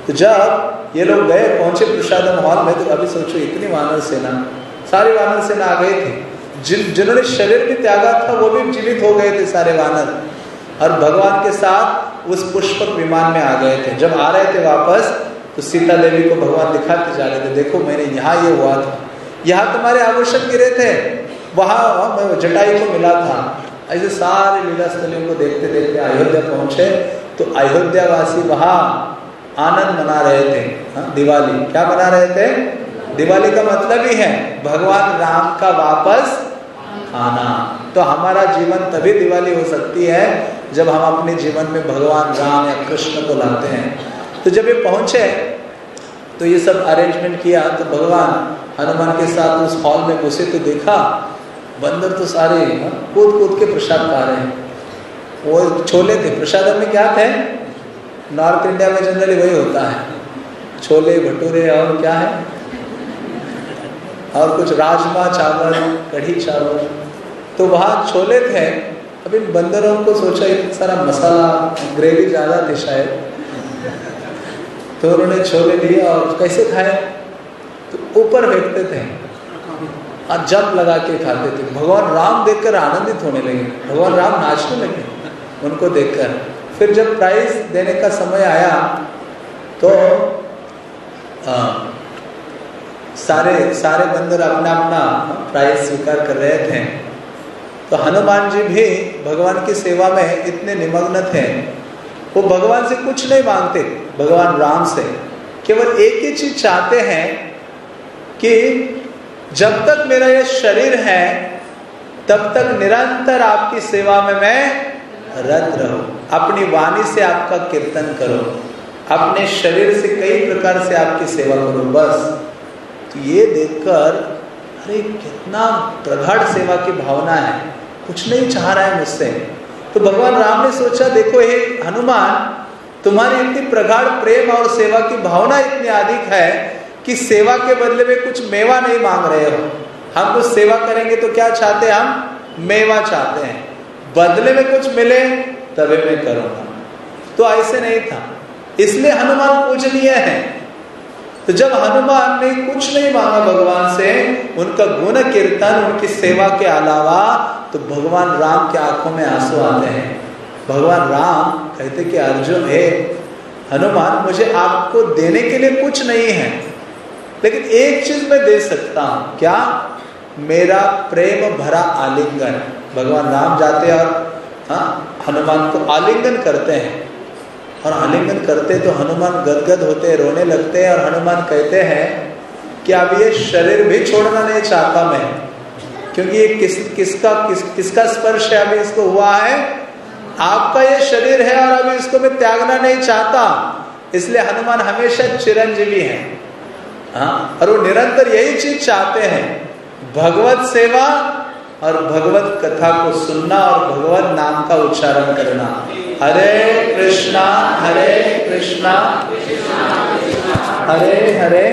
तो जब ये लोग गए, पहुँचे प्रसाद हॉल में तो अभी सोचो, इतनी वानर सेना, सारी वानर सेना आ गए थे। जिन जिन्होंने शरीर भी त्यागा था, वो भी जीवित हो गए थे सारे वानर। और भगवान के साथ उस पुष्पक विमान में आ गए थे। जब आ रहे थे वापस तो सीता देवी को भगवान दिखाते जा रहे थे, देखो, मैंने यहाँ ये हुआ था। यहाँ तुम्हारे आभूषण गिरे थे। वहाँ मैं जटाई को मिला था। ऐसे सारे लीला स्थलियों को देखते देखते अयोध्या पहुँचे। तो अयोध्या वासी वहाँ आनंद मना रहे थे। हा? दिवाली। क्या मना रहे थे? दिवाली का मतलब ही है, भगवान राम का वापस आना तो हमारा जीवन तभी दिवाली हो सकती है जब हम अपने जीवन में भगवान राम या कृष्ण को लाते हैं। तो जब ये पहुँचे तो ये सब अरेंजमेंट किया तो भगवान हनुमान के साथ उस हॉल में घुसे तो देखा, बंदर तो सारे कूद कूद के प्रसाद खा रहे हैं। वो छोले थे। प्रसाद में क्या थे? नॉर्थ इंडिया में जनरली वही होता है। छोले, भटूरे और क्या है? और कुछ राजमा चावल, कढ़ी चावल। तो वहाँ छोले थे। अब इन बंदरों को सोचा इतना सारा मसाला ग्रेवी ज़्यादा थी शायद। तो उन्होंने छोले लिए और कैसे खाए तो ऊपर फेंकते थे। और जप लगा के खाते थे। भगवान राम देखकर आनंदित होने लगे। भगवान राम नाचने लगे उनको देखकर। फिर जब प्राइज देने का समय आया तो आ, सारे सारे बंदर अपना अपना प्राइज स्वीकार कर रहे थे। तो हनुमान जी भी भगवान की सेवा में इतने निमग्न थे। वो भगवान से कुछ नहीं मांगते, भगवान राम से। केवल एक ही चीज़ चाहते हैं कि जब तक मेरा यह शरीर है, तब तक निरंतर आपकी सेवा में मैं रत रहो। अपनी वाणी से आपका कीर्तन करो। अपने शरीर से कई प्रकार से आपकी सेवा करो, बस। तो ये देखकर, अरे कितना प्रगाढ़ सेवा की भावना है। कुछ नहीं चाह रहा है मुझसे। तो भगवान राम ने सोचा, देखो, हे हनुमान, तुम्हारी इतनी प्रगाढ़ प्रेम और सेवा की भावना इतनी अधिक है कि सेवा के बदले में कुछ मेवा नहीं मांग रहे हो। हम कुछ सेवा करेंगे तो क्या चाहते हैं हम? मेवा चाहते हैं। बदले में कुछ मिले तभी मैं करूँगा तो ऐसे नहीं था। इसलिए हनुमान पूजनीय है। तो जब हनुमान ने कुछ नहीं मांगा भगवान से, उनका गुण कीर्तन, उनकी सेवा के अलावा तो भगवान राम के आँखों में आँसू आते हैं। भगवान राम कहते कि, अर्जुन, है हनुमान, मुझे आपको देने के लिए कुछ नहीं है, लेकिन एक चीज़ मैं दे सकता हूँ। क्या? मेरा प्रेम भरा आलिंगन। भगवान राम जाते और हाँ हनुमान को आलिंगन करते हैं। और आलिंगन करते तो हनुमान गदगद होते, रोने लगते हैं और हनुमान कहते हैं कि अब ये शरीर भी छोड़ना नहीं चाहता मैं। क्योंकि ये किस, किसका किस, किसका स्पर्श है? अभी इसको हुआ है, आपका ये शरीर है और अभी इसको मैं त्यागना नहीं चाहता। इसलिए हनुमान हमेशा चिरंजीवी है। हाँ और वो निरंतर यही चीज़ चाहते हैं, भगवत सेवा और भगवत कथा को सुनना और भगवत नाम का उच्चारण करना। हरे कृष्णा हरे कृष्णा। हरे हरे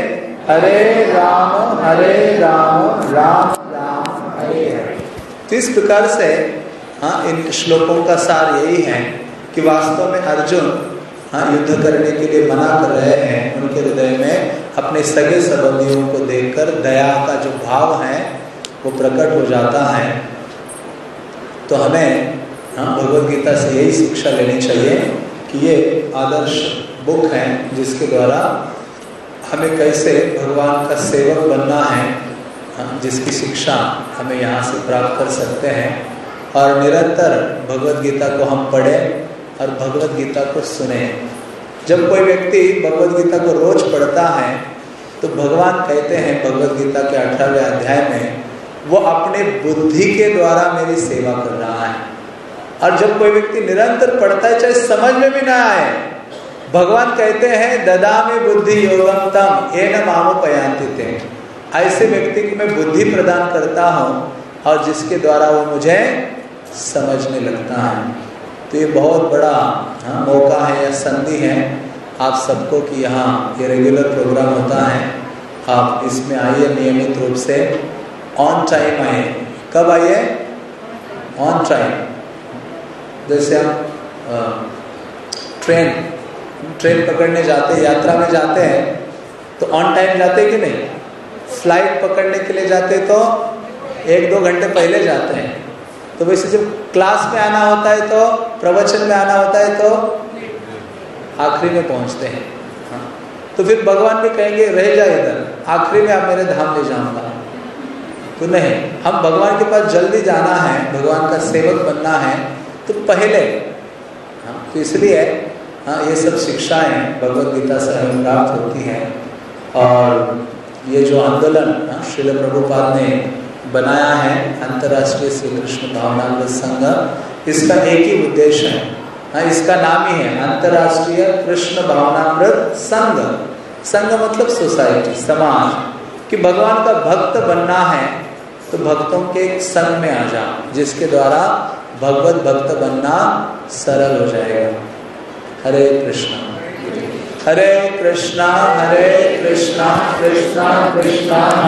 हरे राम हरे राम राम राम, हरे हरे। तो इस प्रकार से हाँ इन श्लोकों का सार यही है कि वास्तव में अर्जुन हाँ युद्ध करने के लिए मना कर रहे हैं। उनके हृदय में अपने सगे संबंधियों को देखकर दया का जो भाव है, वो प्रकट हो जाता है। तो हमें हाँ भगवत गीता से यही शिक्षा लेनी चाहिए कि ये आदर्श बुक है जिसके द्वारा हमें कैसे भगवान का सेवक बनना है हाँ, जिसकी शिक्षा हमें यहाँ से प्राप्त कर सकते हैं। और निरंतर भगवत गीता को हम पढ़ें और भगवत गीता को सुने। जब कोई व्यक्ति भगवत गीता को रोज पढ़ता है तो भगवान कहते हैं भगवत गीता के अठारहवें अध्याय में वो अपने बुद्धि के द्वारा मेरी सेवा कर रहा है। और जब कोई व्यक्ति निरंतर पढ़ता है चाहे समझ में भी ना आए भगवान कहते हैं ददा में बुद्धि योगम तम ये न मामो ऐसे व्यक्ति को मैं बुद्धि प्रदान करता हूँ और जिसके द्वारा वो मुझे समझने लगता है। तो ये बहुत बड़ा हाँ, मौका है या संधि है। आप सबको कि यहाँ ये रेगुलर प्रोग्राम होता है। आप इसमें आइए नियमित रूप से। ऑन टाइम आए कब आइए? ऑन टाइम जैसे हम ट्रेन ट्रेन पकड़ने जाते हैं यात्रा में जाते हैं तो ऑन टाइम जाते हैं कि नहीं? फ़्लाइट पकड़ने के लिए जाते तो एक दो घंटे पहले जाते हैं। तो वैसे जब क्लास में आना होता है तो प्रवचन में आना होता है तो आखिरी में पहुँचते हैं। हाँ। तो फिर भगवान भी कहेंगे, रह जाए इधर, आखिरी में आप मेरे धाम ले जाऊँगा। तो नहीं, हम भगवान के पास जल्दी जाना है, भगवान का सेवक बनना है तो पहले हाँ तो इसलिए हाँ ये सब शिक्षाएँ भगवत गीता से हमें प्राप्त होती हैं। और ये जो आंदोलन हाँ, श्रील प्रभुपाद ने बनाया है अंतर्राष्ट्रीय श्री कृष्ण भावनामृत संघ इसका एक ही उद्देश्य है। हाँ इसका नाम ही है अंतर्राष्ट्रीय कृष्ण भावनामृत संघ। संघ मतलब सोसाइटी समाज। कि भगवान का भक्त बनना है तो भक्तों के संग में आ जाओ जिसके द्वारा भगवत भक्त बनना सरल हो जाएगा। हरे कृष्णा। हरे कृष्णा हरे कृष्णा कृष्णा कृष्णा